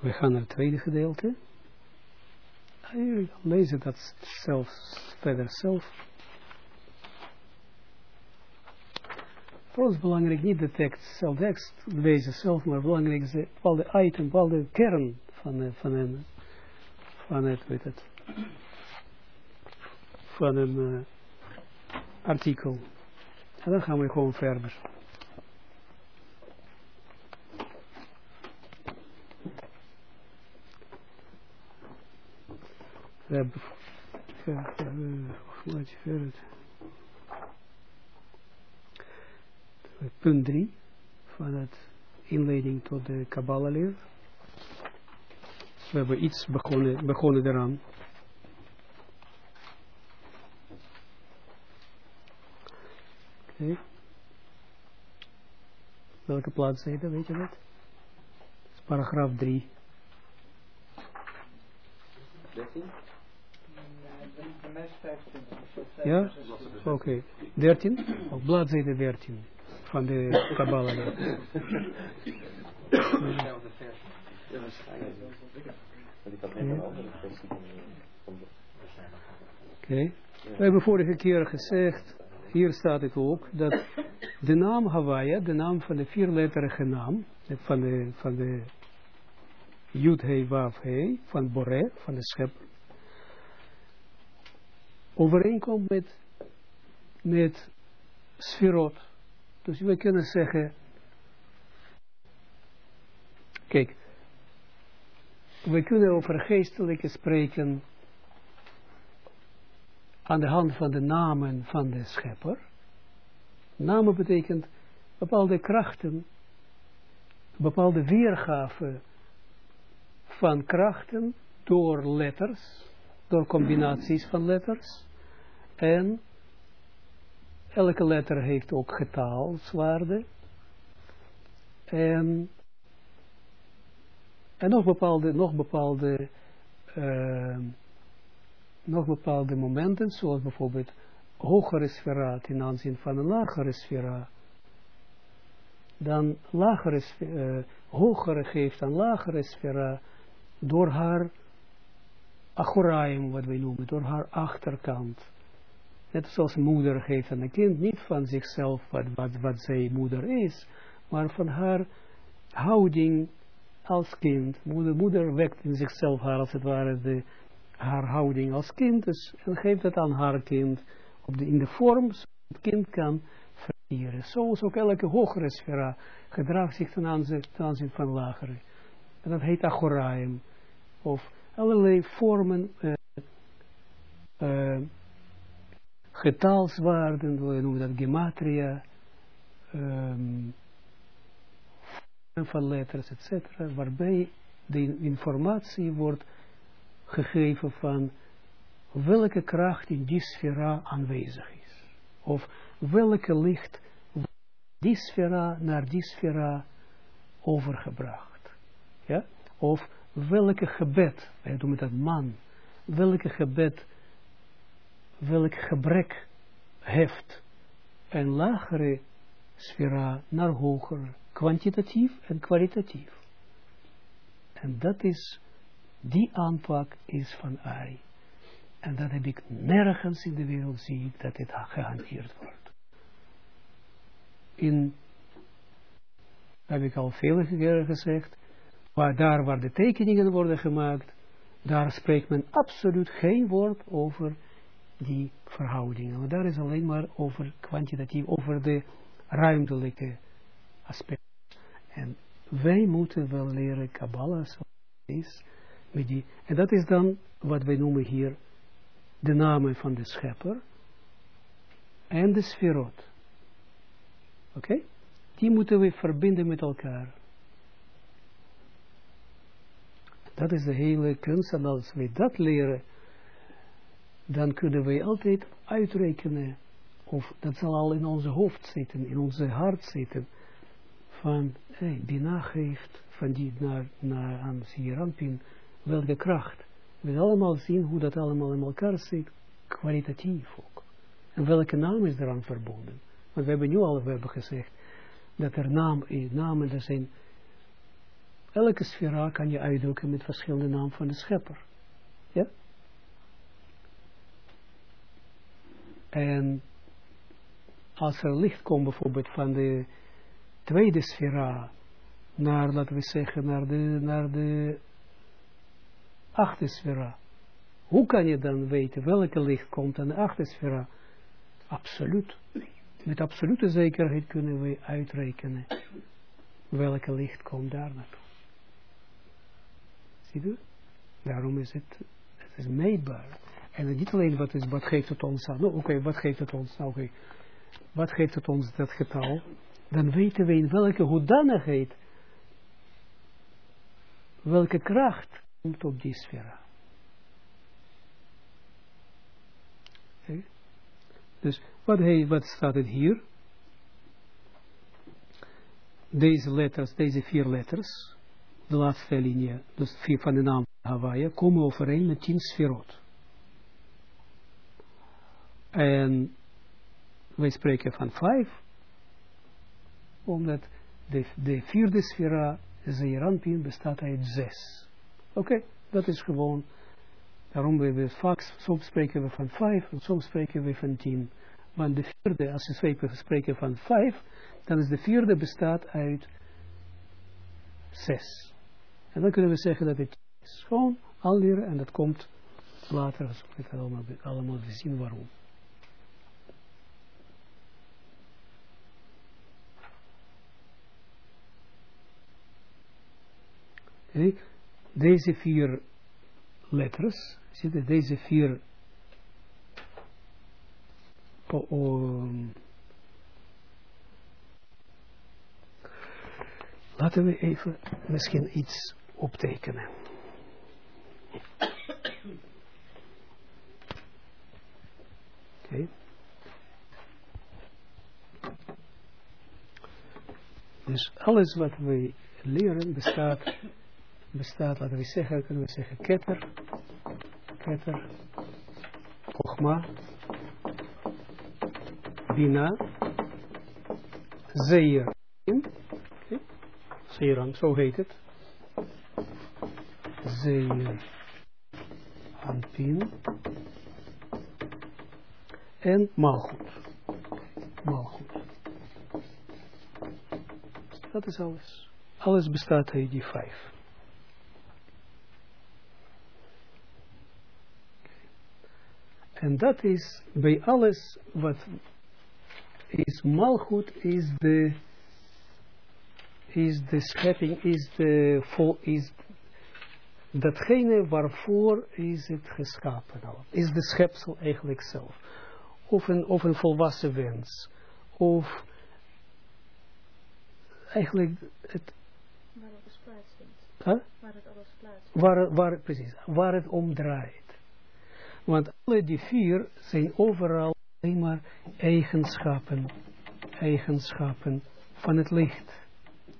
We gaan naar het tweede gedeelte. Lees het dat zelf, verder zelf. Voor ons belangrijk niet de tekst, zelf tekst lezen zelf, maar belangrijk is bepaalde item, bepaalde kern van, eh, van een, van het, weet het, van een uh, artikel. En dan gaan we gewoon verder. We hebben, punt 3 van het inleiding tot de Kabbalah leer. We hebben iets begonnen, begonnen eraan. Oké. Okay. Welke plaats heet dat, weet je dat? paragraaf 3. 13? Ja? Oké. Okay. 13? Op bladzijde 13 van de Kabbalah. Oké. We hebben vorige keer gezegd, hier staat het ook, dat de naam Hawaii, de naam van de vierletterige naam, van de, van de Yud He Wav He, van Boré, van de schepper, overeenkomt met, met Sfirot. Dus we kunnen zeggen, kijk, we kunnen over geestelijke spreken aan de hand van de namen van de schepper. Namen betekent bepaalde krachten, bepaalde weergave van krachten door letters, door combinaties van letters en Elke letter heeft ook getaalswaarde. En, en nog bepaalde, nog bepaalde, uh, nog bepaalde momenten, zoals bijvoorbeeld hogere sfera ten aanzien van een lagere sfera. Dan lagere, uh, hogere geeft aan lagere sfera door haar achoraim, wat wij noemen, door haar achterkant. Net zoals moeder geeft aan een kind niet van zichzelf wat, wat, wat zij moeder is, maar van haar houding als kind. Moeder, moeder wekt in zichzelf haar, als het ware, de, haar houding als kind. Dus, en geeft het aan haar kind op de, in de vorm zodat het kind kan verdieren. Zo is ook elke hogere sfera gedraagt zich ten aanzien, van lagere. En dat heet agoraim. Of allerlei vormen uh, uh, getalswaarden, we noemen dat gematria, um, van letters, etc., waarbij de informatie wordt gegeven van welke kracht in die sfera aanwezig is. Of welke licht die sfera naar die sfera overgebracht. Ja? Of welke gebed, wij noemen dat man, welke gebed welk gebrek heeft een lagere sfera naar hoger, kwantitatief en kwalitatief. En dat is, die aanpak is van Ari. En dat heb ik nergens in de wereld zie dat dit gehanteerd wordt. In, heb ik al vele keren gezegd, waar daar waar de tekeningen worden gemaakt, daar spreekt men absoluut geen woord over die verhoudingen. Want daar is alleen maar over kwantitatief, over de ruimtelijke aspecten. En wij moeten wel leren Kabbalah is. Met die, en dat is dan wat wij noemen hier de namen van de schepper en de sferot. Oké? Die moeten we verbinden met elkaar. Dat is de hele kunst. En als we dat leren, dan kunnen wij altijd uitrekenen, of dat zal al in onze hoofd zitten, in onze hart zitten, van, hey, Bina geeft van die naar, naar aan welke kracht. We allemaal zien hoe dat allemaal in elkaar zit, kwalitatief ook. En welke naam is eraan verbonden. Want we hebben nu al hebben gezegd, dat er naam, namen er zijn Elke sfera kan je uitdrukken met verschillende namen van de schepper. Ja? En als er licht komt bijvoorbeeld van de tweede sfera naar, laten we zeggen, naar de, naar de achtste sfera. Hoe kan je dan weten welke licht komt aan de achtste sfera? Absoluut. Met absolute zekerheid kunnen we uitrekenen welke licht komt daar naartoe. Zie je? Daarom is het, het is meetbaar. En niet alleen wat, is, wat geeft het ons aan. Nou, oké, wat geeft het ons? Nou, oké. Wat geeft het ons dat getal? Dan weten we in welke hoedanigheid, welke kracht komt op die sfera. Okay. Dus wat, wat staat het hier? Deze letters, deze vier letters, de laatste linie, dus vier van de naam Hawaii, komen overeen met tien sferot. En wij spreken van vijf, omdat de, de vierde sfera, Zeeranpin, bestaat uit zes. Oké, dat is gewoon, daarom we, we vaak, soms spreken we van vijf, en soms spreken we van tien. Want de vierde, als we spreken van vijf, dan is de vierde bestaat uit zes. En dan kunnen we zeggen dat het is gewoon al leren en dat komt later, als we het allemaal, allemaal zien waarom. Deze vier letters, zie je, deze vier oh, laten we even misschien iets optekenen. Okay. Dus alles wat we leren bestaat bestaat, laten we zeggen, kunnen we zeggen, ketter, ketter, Chogma, Bina, Zeer, Zeeran, zo heet het. Zeer, Anpin, en Malchut. Malchut. Dat is alles. Alles bestaat uit die vijf. En dat is bij alles wat is malgoed, is de, is de schepping, is de vol, is datgene waarvoor is het geschapen. Is de schepsel eigenlijk zelf. Of een, of een volwassen wens. Of eigenlijk het... Waar alles plaatsvindt. Huh? Waar het alles plaatsvindt. Waar, waar, precies, waar het om draait. Want alle die vier zijn overal alleen maar eigenschappen, eigenschappen van het licht,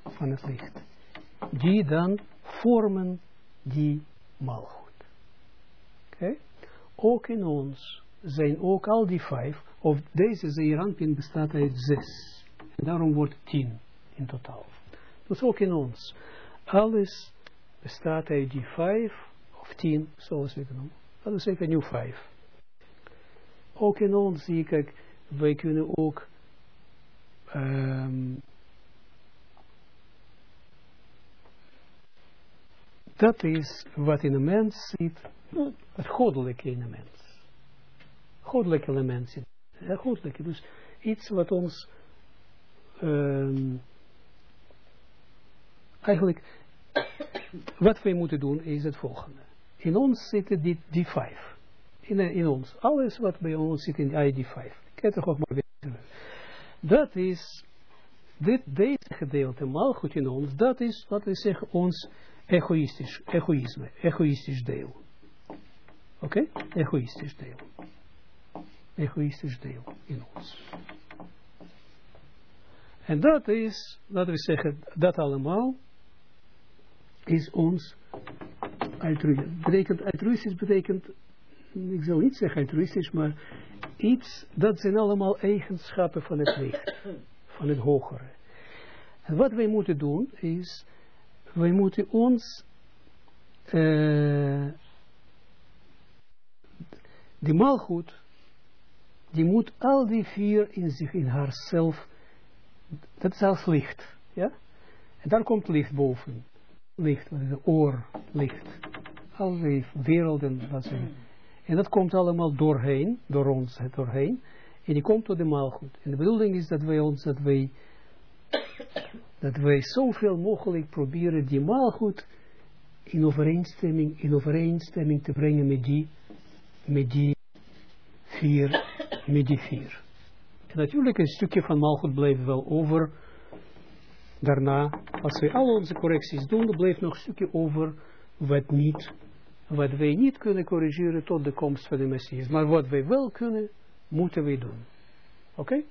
van het licht. Die dan vormen die malgoed. Oké? Okay? Ook in ons zijn ook al die vijf, of deze zeeranpin bestaat uit zes. Daarom wordt tien in totaal. Dus ook in ons. Alles bestaat uit die vijf, of tien, zoals we het noemen. Dat is even nu vijf. Ook in ons zie ik, wij kunnen ook um, dat is wat in een mens zit, het goddelijke in een mens. Goddelijk element zit. Goddelijke, dus iets wat ons um, eigenlijk, wat wij moeten doen is het volgende. In ons die, die vijf. In, in ons. Alles wat bij ons zit in die vijf. Kijk toch maar. Dat is, dit, deze gedeelte, malgoed in ons, dat is, wat we zeggen, ons egoïstisch, egoïsme, egoïstisch deel. Oké? Okay? Egoïstisch deel. Egoïstisch deel in ons. En dat is, laten we zeggen, dat allemaal is ons altruïstisch. Betekent, altruïstisch betekent, ik zou niet zeggen altruïstisch, maar iets, dat zijn allemaal eigenschappen van het licht, van het hogere. En wat wij moeten doen is, wij moeten ons uh, die malgoed, die moet al die vier in zich, in haarzelf, dat is als licht, ja? En daar komt licht boven. Licht, wat is het oor, licht. Werelden, wat ze. En dat komt allemaal doorheen, door ons het doorheen. En die komt tot de maalgoed. En de bedoeling is dat wij ons, dat wij, dat wij zoveel mogelijk proberen die maalgoed in overeenstemming, in overeenstemming te brengen met die, met die vier, met die vier. En natuurlijk een stukje van maalgoed blijft wel over. Daarna, als we al onze correcties doen, dan blijft nog een stukje over wat niet, wat wij niet kunnen corrigeren tot de komst van de Messias. Maar wat wij wel kunnen, moeten we doen. Oké?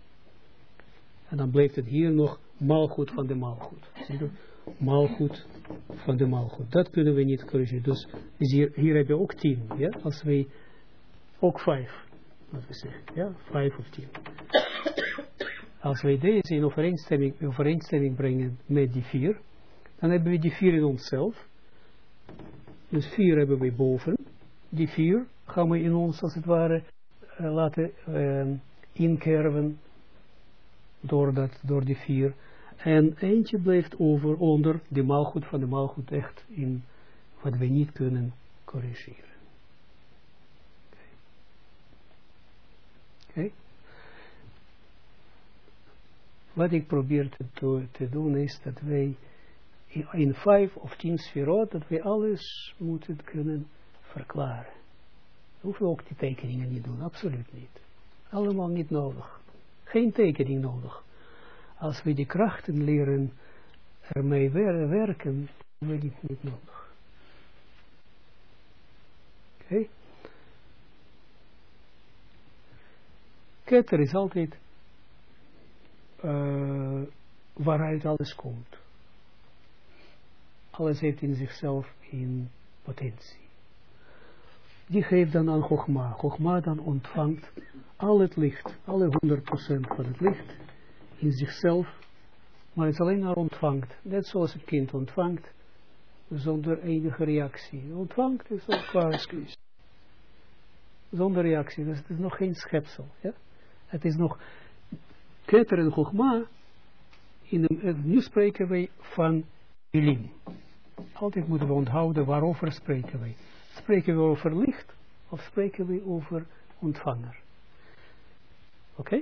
En dan blijft het hier nog maalgoed van de maalgoed. Zie je? Maalgoed van de maalgoed. Dat kunnen we niet corrigeren. Dus hier, hier heb je ook tien. Ja? Als wij ook vijf. Laten we zeggen. Ja? Vijf of tien. Als wij deze in overeenstemming, brengen met die vier, dan hebben we die vier in onszelf. Dus vier hebben we boven. Die vier gaan we in ons, als het ware, uh, laten uh, inkerven door, dat, door die vier. En eentje blijft over onder de maalgoed van de maalgoed echt in wat we niet kunnen corrigeren. Oké. Wat ik probeer te, te, doen is dat wij in, vijf of tien sferot, dat wij alles moeten kunnen verklaren. We hoeven ook die tekeningen niet doen, absoluut niet. Allemaal niet nodig. Geen tekening nodig. Als we die krachten leren ermee wer werken, hebben we die niet nodig. Oké? Okay. Ketter is altijd uh, waaruit alles komt. Alles heeft in zichzelf in potentie. Die geeft dan aan Chogma. Chogma dan ontvangt al het licht, alle 100% van het licht in zichzelf, maar het is alleen maar ontvangt. Net zoals een kind ontvangt, zonder enige reactie. Ontvangt is ook qua Zonder reactie, dus het is nog geen schepsel. Ja? Het is nog Keter en Chogma, in de, nu spreken wij van Elim. Altijd moeten we onthouden waarover spreken wij. Spreken we over licht of spreken we over ontvanger? Oké?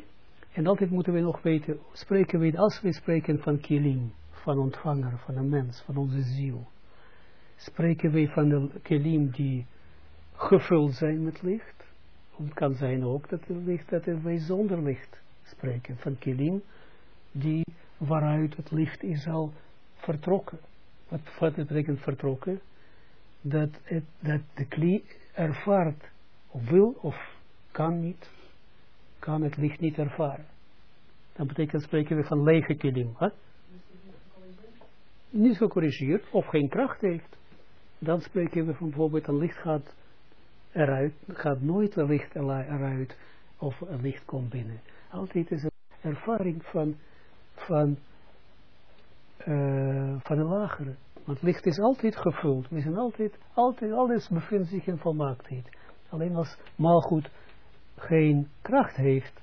En altijd moeten we nog weten, spreken we, als we spreken van kilim, van ontvanger, van een mens, van onze ziel, spreken we van de kilim die gevuld zijn met licht. Het kan zijn ook dat het licht, dat wij zonder licht spreken, van kilim, die waaruit het licht is al vertrokken. Wat, wat betekent vertrokken? Dat, het, dat de kli ervaart, of wil of kan niet, kan het licht niet ervaren. Dan betekent spreken we van lege kilim. Hè? Niet gecorrigeerd of geen kracht heeft. Dan spreken we van bijvoorbeeld een licht gaat eruit, gaat nooit een licht eruit of een licht komt binnen. Altijd is een ervaring van, van, uh, van een lagere. Want licht is altijd gevuld. We zijn altijd, altijd, alles bevindt zich in volmaaktheid. Alleen als maalgoed geen kracht heeft,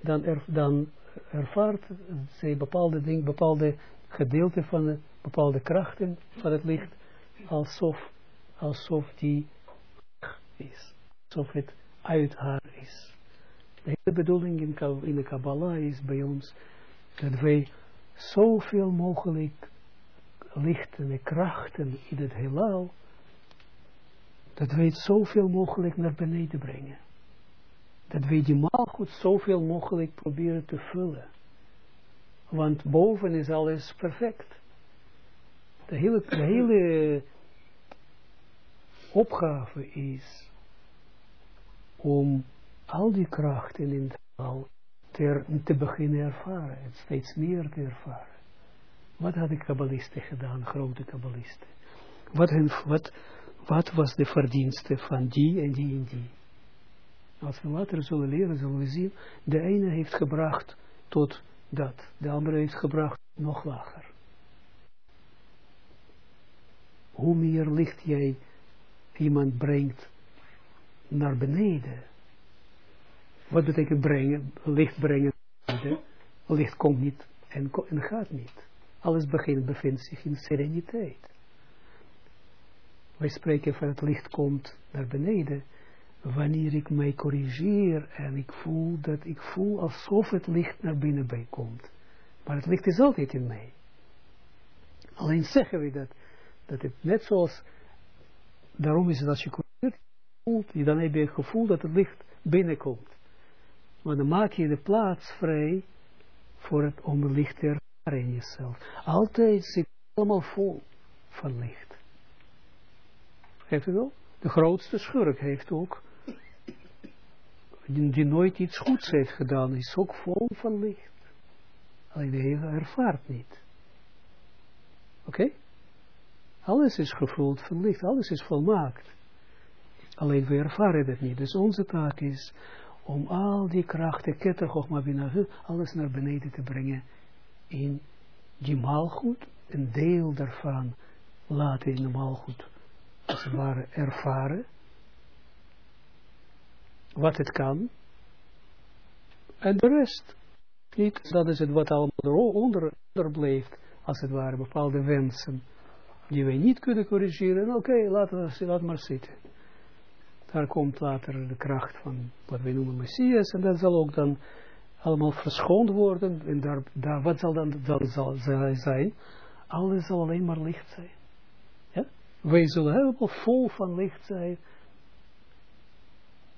dan, er, dan ervaart zij bepaalde dingen, bepaalde gedeelten van de, bepaalde krachten van het licht, alsof, alsof die is. Alsof het uit haar is. De hele bedoeling in, de Kabbalah is bij ons dat wij zoveel mogelijk lichten en krachten in het heelal, dat wij het zoveel mogelijk naar beneden brengen. Dat wij die maalgoed zoveel mogelijk proberen te vullen. Want boven is alles perfect. De hele, de hele opgave is om al die krachten in het heelal te, te beginnen ervaren. En steeds meer te ervaren. Wat hadden kabbalisten gedaan, grote kabbalisten? Wat, wat, wat was de verdienste van die en die en die? Als we later zullen leren, zullen we zien, de ene heeft gebracht tot dat, de andere heeft gebracht nog lager. hoe meer licht jij iemand brengt naar beneden. Wat betekent brengen? Licht brengen. Licht komt niet en, gaat niet. Alles begint, bevindt zich in sereniteit. Wij spreken van het licht komt naar beneden. Wanneer ik mij corrigeer en ik voel dat ik voel alsof het licht naar binnen bij komt. Maar het licht is altijd in mij. Alleen zeggen we dat, dat het net zoals, daarom is het als je corrigeert, voelt, dan heb je het gevoel dat het licht binnenkomt. Maar dan maak je de plaats vrij voor het om het licht te ervaren in jezelf. Altijd zit allemaal vol van licht. Heeft u wel? De grootste schurk heeft ook, die, die nooit iets goeds heeft gedaan, is ook vol van licht. Alleen hij ervaart niet. Oké? Alles is gevuld van licht, alles is volmaakt. Alleen we ervaren het niet. Dus onze taak is om al die krachten, kettergogma binnen, alles naar beneden te brengen. In die maalgoed, een deel daarvan laten in de maalgoed, als het ware ervaren, wat het kan, en de rest niet, dat is het wat allemaal eronder bleef, als het ware, bepaalde wensen, die wij niet kunnen corrigeren, oké, laten we laat maar zitten. Daar komt later de kracht van wat wij noemen Messias, en dat zal ook dan allemaal verschoond worden, en daar, daar, wat zal dan, dan zal zijn? Alles zal alleen maar licht zijn. Ja? Wij zullen helemaal vol van licht zijn.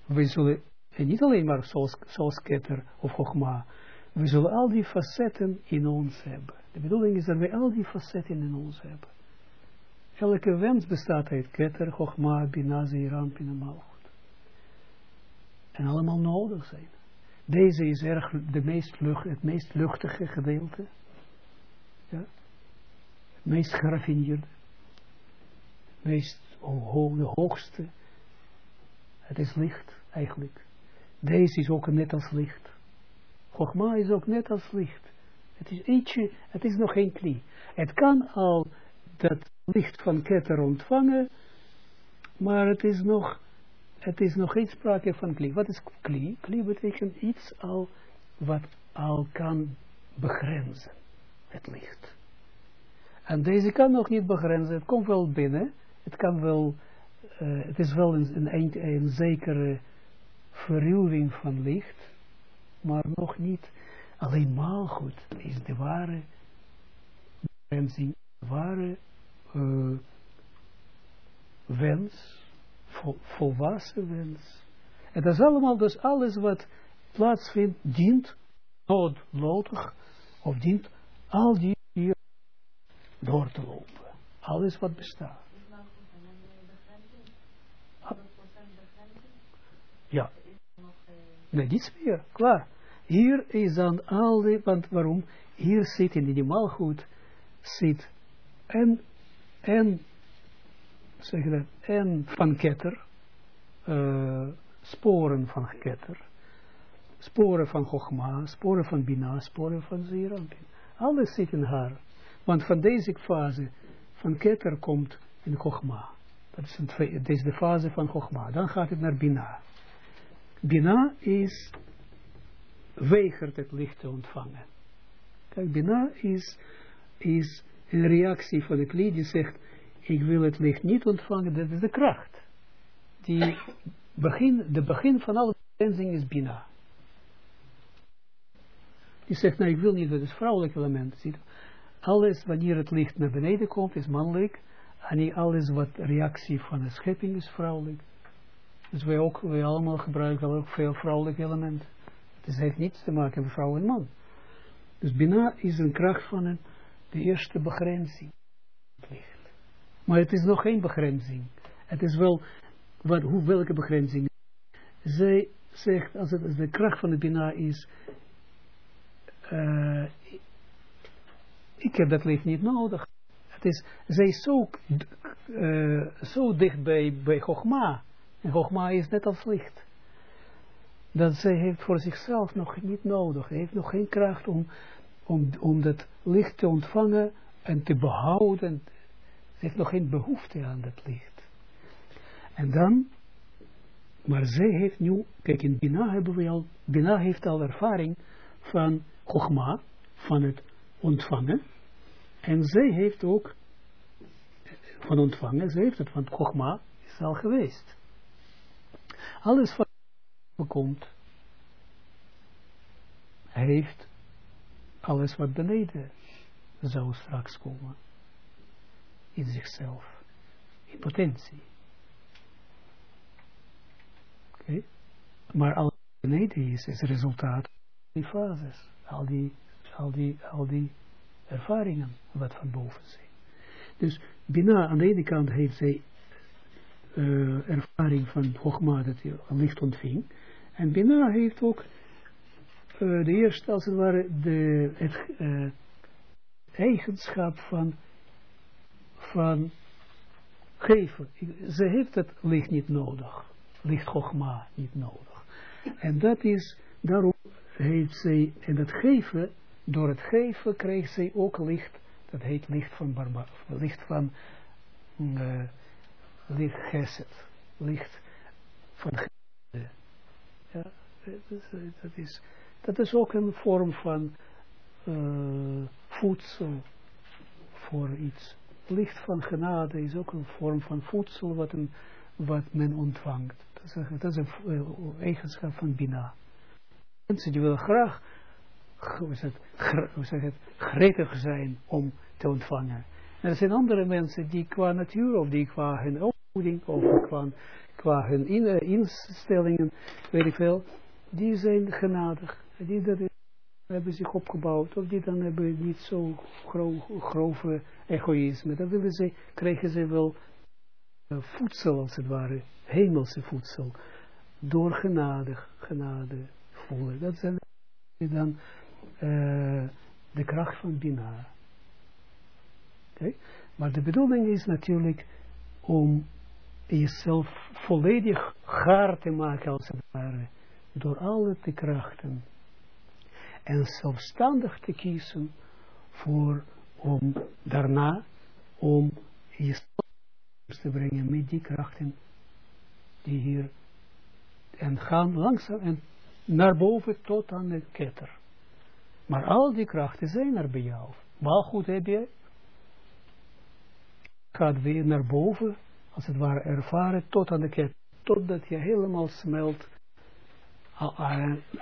Wij zullen, en niet alleen maar zoals, zoals Keter of Chogma, we zullen al die facetten in ons hebben. De bedoeling is dat we al die facetten in ons hebben. Elke wens bestaat uit Keter, Chogma, Bina, Zeeran, Pinamalchut. En allemaal nodig zijn. Deze is erg de meest lucht, het meest luchtige gedeelte. Ja. Het meest geraffineerde. Het meest ho de hoogste. Het is licht, eigenlijk. Deze is ook net als licht. Chogma is ook net als licht. Het is ietsje, het is nog geen kli. Het kan al dat licht van ketter ontvangen, maar het is nog, het is nog geen sprake van kli. Wat is kli? Kli betekent iets al, wat al kan begrenzen, het licht. En deze kan nog niet begrenzen, het komt wel binnen, het kan wel, uh, het is wel een, een, een zekere verruwing van licht, maar nog niet alleen goed is de ware begrenzing, de ware uh, wens, vol, volwassen wens. En dat is allemaal dus alles wat plaatsvindt, dient noodlotig, of dient al die hier door te lopen. Alles wat bestaat. Ja. Nee, niets meer, klaar. Hier is dan al die, want waarom? Hier zit in die maalgoed, zit en, en, zeg dat, en van ketter, uh, sporen van ketter, sporen van Chogma, sporen van Bina, sporen van Zeerampin. Alles zit in haar. Want van deze fase van ketter komt in Chogma. Dat is, een, dat is de fase van Chogma. Dan gaat het naar Bina. Bina is weigert het licht te ontvangen. Kijk, Bina is, is een reactie van het lied die zegt, ik wil het licht niet ontvangen, dat is de kracht. Die begin, de begin van alle cleansing is Bina. Die zegt, nou ik wil niet, dat is vrouwelijk element. Ziet? Alles wanneer het licht naar beneden komt is mannelijk, en alles wat reactie van de schepping is vrouwelijk. Dus wij, ook, wij allemaal gebruiken ook veel vrouwelijke elementen. Het heeft niets te maken met vrouw en man. Dus Bina is een kracht van een, de eerste begrenzing. Maar het is nog geen begrenzing. Het is wel, wat, hoe, welke begrenzing? Zij zegt, als, het, de kracht van de Bina is, uh, ik heb dat licht niet nodig. Het is, zij is zo, uh, zo dicht bij, bij. En Chogma is net als licht dat zij heeft voor zichzelf nog niet nodig. Hij heeft nog geen kracht om, om, om dat licht te ontvangen en te behouden Ze heeft nog geen behoefte aan dat licht. En dan, maar zij heeft nu, kijk in Bina hebben we al, Bina heeft al ervaring van Chogma, van het ontvangen. En zij heeft ook van ontvangen, zij heeft het van Chogma, is al geweest. Alles wat komt, heeft alles wat beneden zou straks komen. In zichzelf. In potentie. Oké? Maar al beneden is, is het resultaat die fases. Al die, al die, al die ervaringen wat van boven zijn. Dus Bina aan de ene kant heeft zij uh, ervaring van Hochma dat hij licht ontving. En Bina heeft ook uh, de eerste, als het ware, de, het uh, eigenschap van, van geven. Ze heeft het licht niet nodig. Licht Chogma niet nodig. En dat is, daarom heeft zij, en dat geven, door het geven kreeg zij ook licht, dat heet licht van barba, licht van uh, licht geset, licht van genade. Ja, dat is, dat is ook een vorm van uh, voedsel voor iets. Licht van genade is ook een vorm van voedsel wat, men ontvangt. Dat is, een uh, eigenschap van Bina. Mensen die willen graag hoe zeg het, gretig zijn om te ontvangen. En er zijn andere mensen die qua natuur of die qua hun opvoeding of qua, hun uh, instellingen, weet ik veel, die zijn genadig. Die dat hebben zich opgebouwd, of die dan hebben niet zo gro grove egoïsme. Dan willen ze, krijgen ze wel uh, voedsel als het ware, hemelse voedsel, door genade, genade voelen. Dat zijn dan uh, de kracht van Bina. Okay? Maar de bedoeling is natuurlijk om jezelf volledig gaar te maken als het ware, door alle de krachten en zelfstandig te kiezen voor om daarna om jezelf te brengen met die krachten die hier en gaan langzaam en naar boven tot aan de ketter. Maar al die krachten zijn er bij jou. Maar goed heb je, gaat weer naar boven, als het ware ervaren, tot aan de ketter, totdat je helemaal smelt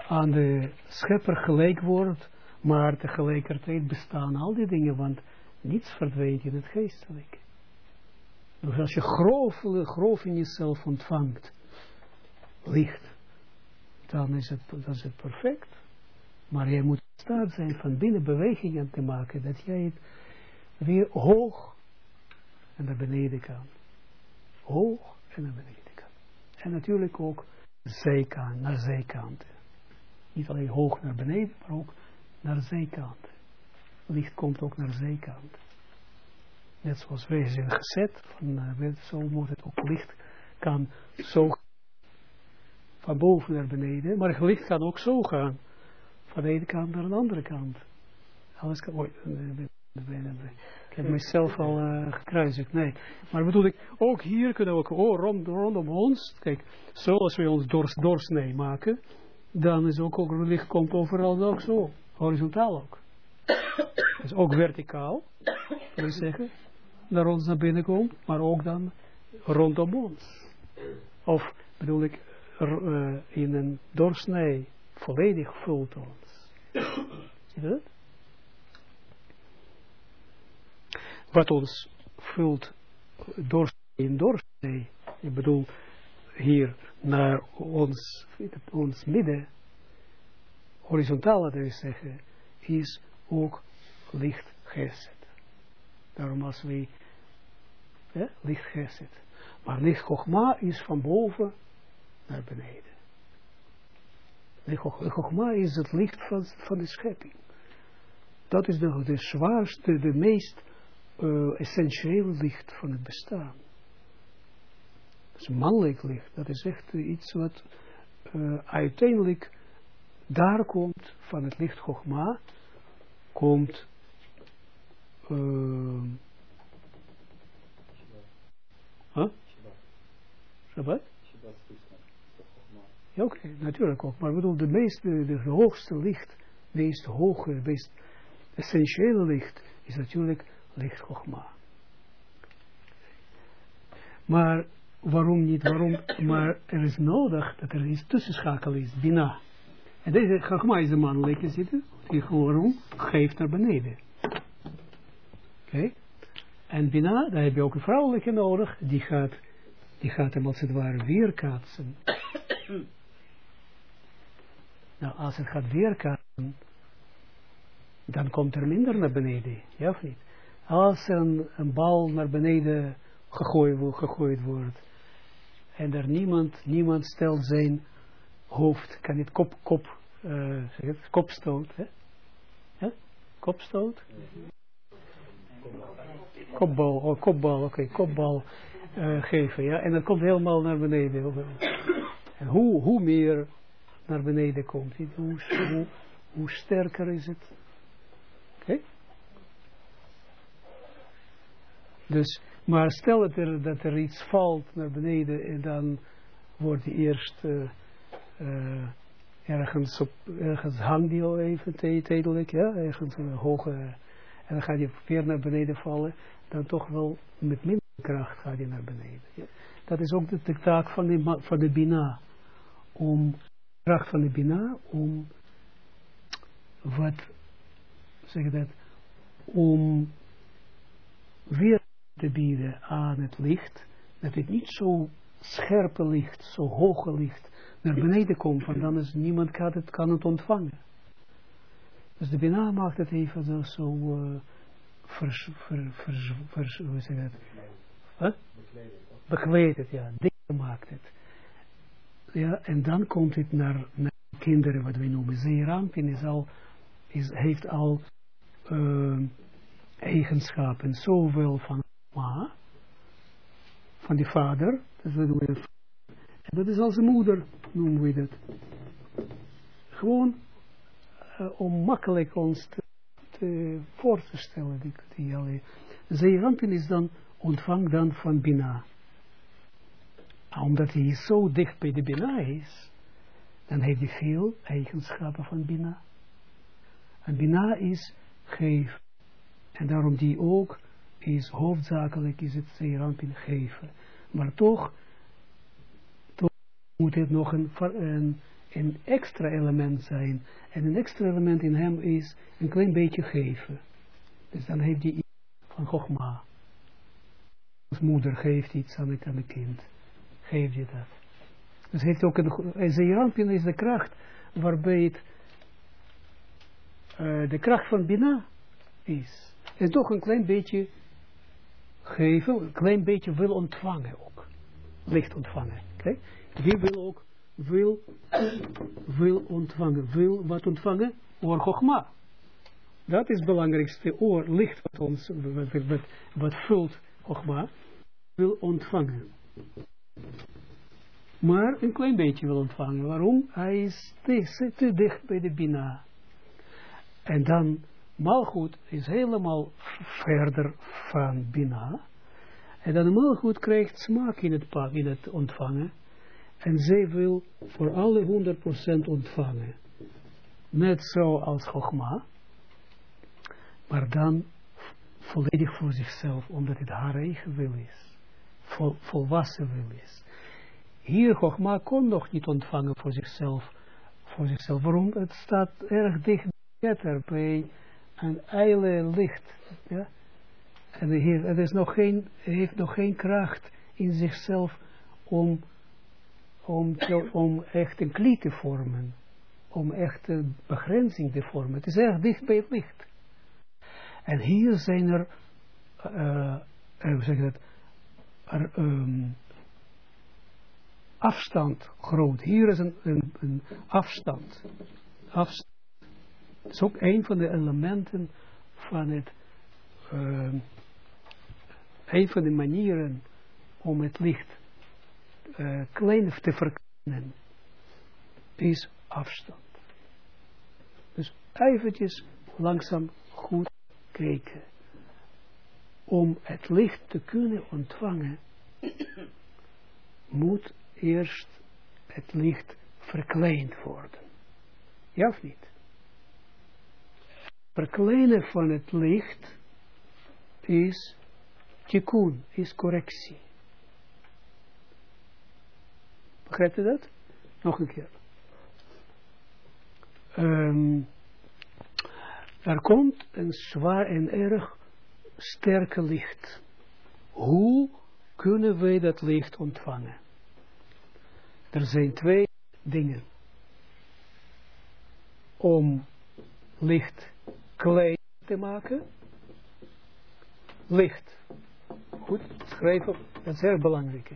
aan de schepper gelijk wordt, maar tegelijkertijd bestaan al die dingen, want niets verdwijnt in het geestelijke. Dus als je grof, grof in jezelf ontvangt, licht, dan is het, dan is het perfect. Maar jij moet in staat zijn van binnen bewegingen te maken, dat jij het weer hoog en naar beneden kan. Hoog en naar beneden kan. En natuurlijk ook zijkant, naar zijkanten. Niet alleen hoog naar beneden, maar ook naar zijkanten. Licht komt ook naar zijkanten. Net zoals wij zijn gezet, van, uh, zo moet het ook licht kan zo van boven naar beneden, maar het licht kan ook zo gaan, van de ene kant naar de andere kant. Alles kan, ooit. Ik heb mezelf al uh, gekruisigd, nee. Maar bedoel ik, ook hier kunnen we ook, oh, rond, rondom ons, kijk, zoals we ons dors, doorsnee maken, dan is ook, ook licht komt overal ook zo, horizontaal ook. Dus ook verticaal, wil zeggen, naar ons naar binnen komt, maar ook dan rondom ons. Of bedoel ik, uh, in een doorsnee volledig vult ons. Zie je dat? Wat ons vult doorsnee in ik bedoel hier naar ons, ons midden, horizontaal laten we zeggen, is ook licht gezet. Daarom als we licht gezet. Maar licht Chogma is van boven naar beneden. De Chogma is het licht van, van de schepping. Dat is de zwaarste, de meest uh, essentiële licht van het bestaan. Dat is mannelijk licht. Dat is echt iets wat uh, uiteindelijk daar komt van het licht Chogma, komt uh, Huh? Shabbat? Ja, oké, natuurlijk ook. Maar ik bedoel, de meest, de, de hoogste licht, meest hoge, meest essentiële licht, is natuurlijk licht Chogma. Maar waarom niet, waarom, maar er is nodig dat er iets tussenschakel is, Bina. En deze Chogma is de mannelijke zitten, die gewoon geeft naar beneden. Oké? En Bina, daar heb je ook een vrouwelijke nodig, die gaat, die gaat hem als het ware weerkaatsen. nou, als het gaat weerkaatsen, dan komt er minder naar beneden, ja of niet? Als een, een bal naar beneden gegooid, gegooid wordt, en er niemand, niemand stelt zijn hoofd, kan het kop, kop, eh, zeg het, kopstoot, hè? Kopstoot? Kopbal, oh, kopbal, oké, kopbal eh, geven, ja, en dat komt helemaal naar beneden. En hoe, hoe meer naar beneden komt, hoe, hoe, hoe sterker is het. Oké? Dus, maar stel dat er, dat er iets valt naar beneden en dan wordt die eerst eh, eh, ergens, op, ergens hangt die al even te- tijdelijk, ja, ergens een hoge, en dan gaat die weer naar beneden vallen, dan toch wel met minder kracht gaat die naar beneden. Dat is ook de, de taak van de, van de Bina, om, kracht van de Bina, om wat, zeg dat, om weer te bieden aan het licht, dat het niet zo scherpe licht, zo hoge licht naar beneden komt, want dan is niemand kan het, kan het ontvangen. Dus de Bina maakt het even zo, eh, vers, ver, vers, vers, hoe zeg dat? Huh? Bekleed het, ja, dikker maakt het. Ja, en dan komt het naar, naar kinderen, wat we noemen. Zeerampin is al, is, heeft al eh, eigenschappen, zowel van ma, van die vader, dus we en dat is als een moeder, noemen we dat. Gewoon eh, om makkelijk ons te, te voor te stellen. Die, die is dan, ontvangt dan van Bina. Omdat hij zo dicht bij de Bina is, dan heeft hij veel eigenschappen van Bina. En Bina is geef. En daarom die ook is hoofdzakelijk is het Zeerampin geven. Maar toch, toch moet het nog een, een, een extra element zijn. En een extra element in hem is een klein beetje geven. Dus dan heeft hij iets van Chogma. Als moeder geeft iets aan het, aan kind. Geef je dat. Dus heeft ook een, Zeerampin is de kracht waarbij het eh, de kracht van Bina is. En toch een klein beetje geven, een klein beetje wil ontvangen ook. Licht ontvangen. Wie wil ook, wil, wil ontvangen. Wil wat ontvangen? Oor Chogma. Dat is het belangrijkste oor, licht wat ons, wat, wat, wat vult Chogma, wil ontvangen. Maar een klein beetje wil ontvangen. Waarom? Hij is te, te dicht bij de Bina. En dan, Malchut is helemaal verder van Bina. En dan Malchut krijgt smaak in het, pak, in het ontvangen. En zij wil voor alle 100% ontvangen. Net zo als Chogma. Maar dan volledig voor zichzelf, omdat het haar eigen wil is. Vol, volwassen wil is. Hier Chogma kon nog niet ontvangen voor zichzelf. Voor zichzelf. Waarom? Het staat erg dicht bij een eile licht. Ja? En hier, het is nog geen, heeft nog geen kracht in zichzelf om, om, om echt een kliet te vormen. Om echt een begrenzing te vormen. Het is erg dicht bij het licht. En hier zijn er, eh, hoe zeg je dat, er, ehm, afstand groot. Hier is een, een, een afstand. Afstand. Het is ook een van de elementen van het, uh, een van de manieren om het licht uh, klein te verkleinen, is afstand. Dus eventjes langzaam goed kijken. Om het licht te kunnen ontvangen, moet eerst het licht verkleind worden. Ja of niet? Verkleinen van het licht is tikkun, is correctie. Begrijpt u dat? Nog een keer. Ehm, er komt een zwaar en erg sterke licht. Hoe kunnen wij dat licht ontvangen? Er zijn twee dingen. Om licht klein te maken. Licht. Goed, schrijven, dat is heel belangrijk.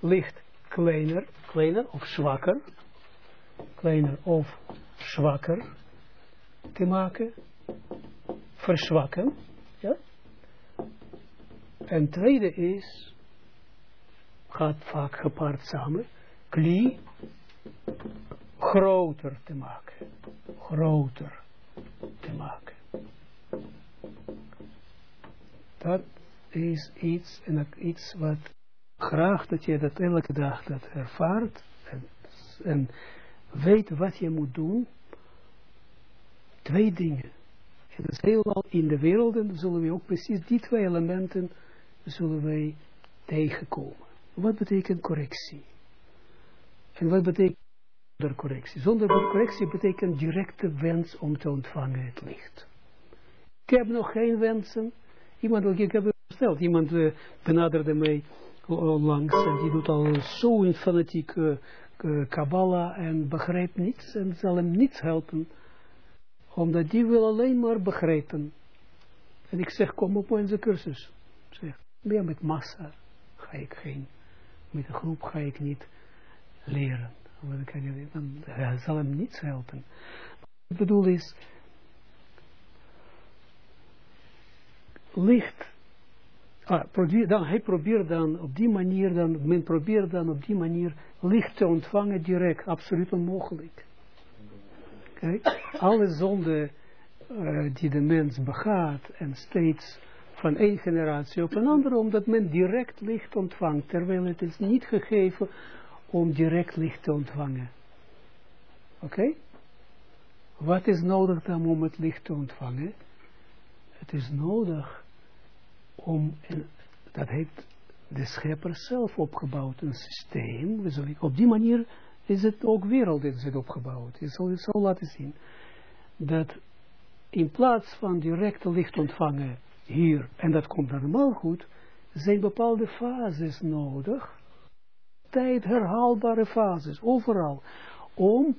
Licht kleiner, kleiner of zwakker. Kleiner of zwakker te maken. Verzwakken. Ja? En tweede is, gaat vaak gepaard samen, kli groter te maken. Groter te maken. Dat is iets, en iets wat graag dat je dat elke dag dat ervaart en, en weet wat je moet doen. Twee dingen. En dat is helemaal in de wereld en zullen we ook precies die twee elementen zullen wij tegenkomen. Wat betekent correctie? En wat betekent zonder correctie? Zonder correctie betekent directe wens om te ontvangen het licht. Ik heb nog geen wensen. Iemand, ik heb het iemand uh, benaderde mij langs en die doet al zo in fanatiek uh, Kabbalah en begrijpt niets en zal hem niets helpen. Omdat die wil alleen maar begrijpen. En ik zeg, kom op onze cursus. Zeg, meer met massa ga ik geen, met een groep ga ik niet leren. Dan, kan je, dan zal hem niets helpen. Ik bedoel is, licht, ah, dan, hij probeert dan op die manier, dan, men probeert dan op die manier licht te ontvangen direct, absoluut onmogelijk. Kijk, alle zonden uh, die de mens begaat en steeds van één generatie op een andere, omdat men direct licht ontvangt, terwijl het is niet gegeven om direct licht te ontvangen. Oké? Wat is nodig dan om het licht te ontvangen? Het is nodig om, dat heeft de schepper zelf opgebouwd, een systeem, op die manier is het ook wereld is opgebouwd. Je zal het zo laten zien, dat in plaats van direct licht ontvangen hier, en dat komt normaal goed, zijn bepaalde fases nodig, tijd herhaalbare fases, overal, om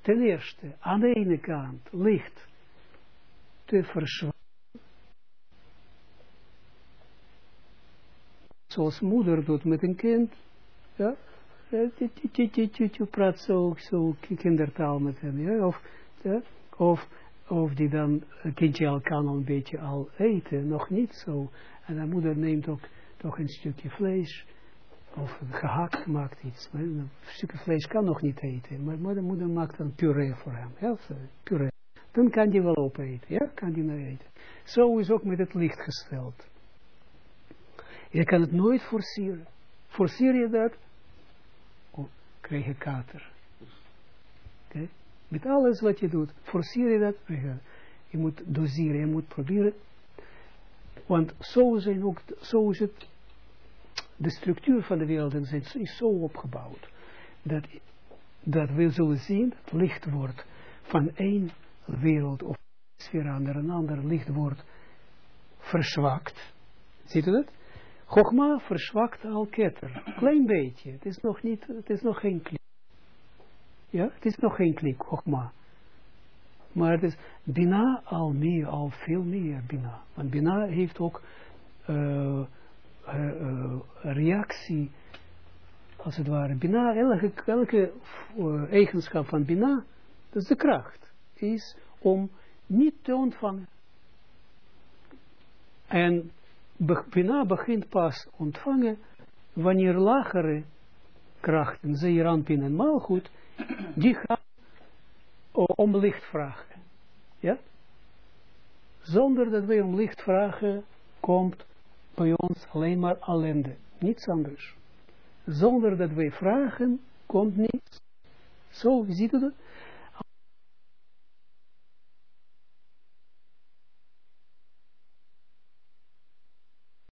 ten eerste aan de ene kant licht te verzwaren, zoals moeder doet met een kind, ja, je praat zo, zo kindertaal met hem, ja, of, ja, of of die dan, een kindje al kan een beetje al eten, nog niet zo. En de moeder neemt ook toch een stukje vlees, of gehakt maakt iets. Een stukje vlees kan nog niet eten, maar de moeder maakt dan puree voor hem. Ja, puree. Dan kan die wel opeten, ja, kan die nou eten. Zo is ook met het licht gesteld. Je kan het nooit forceren. Forceer je dat, oh, krijg je kater. Met alles wat je doet, forceer je dat. Je moet doseren, je moet proberen. Want zo, zijn ook, zo is het, de structuur van de wereld is zo opgebouwd. Dat, dat we zullen zien, dat licht wordt van één wereld of sfeer aan een ander licht wordt verzwakt. Ziet u dat? Chogma verzwakt al ketter. Klein beetje. Het is nog niet, het is nog geen klik. Ja, het is nog geen klik, Chogma. Maar het is Bina al meer, al veel meer Bina. Want Bina heeft ook uh, uh, reactie, als het ware. Bina, elke, elke uh, eigenschap van Bina, dat is de kracht, is om niet te ontvangen. En Bina begint pas ontvangen wanneer lagere krachten, Zeeranpin en Malgoed, die gaan om licht vragen. Ja? Zonder dat wij om licht vragen, komt bij ons alleen maar ellende. niets anders. Zonder dat wij vragen, komt niets. Zo, ziet u dat?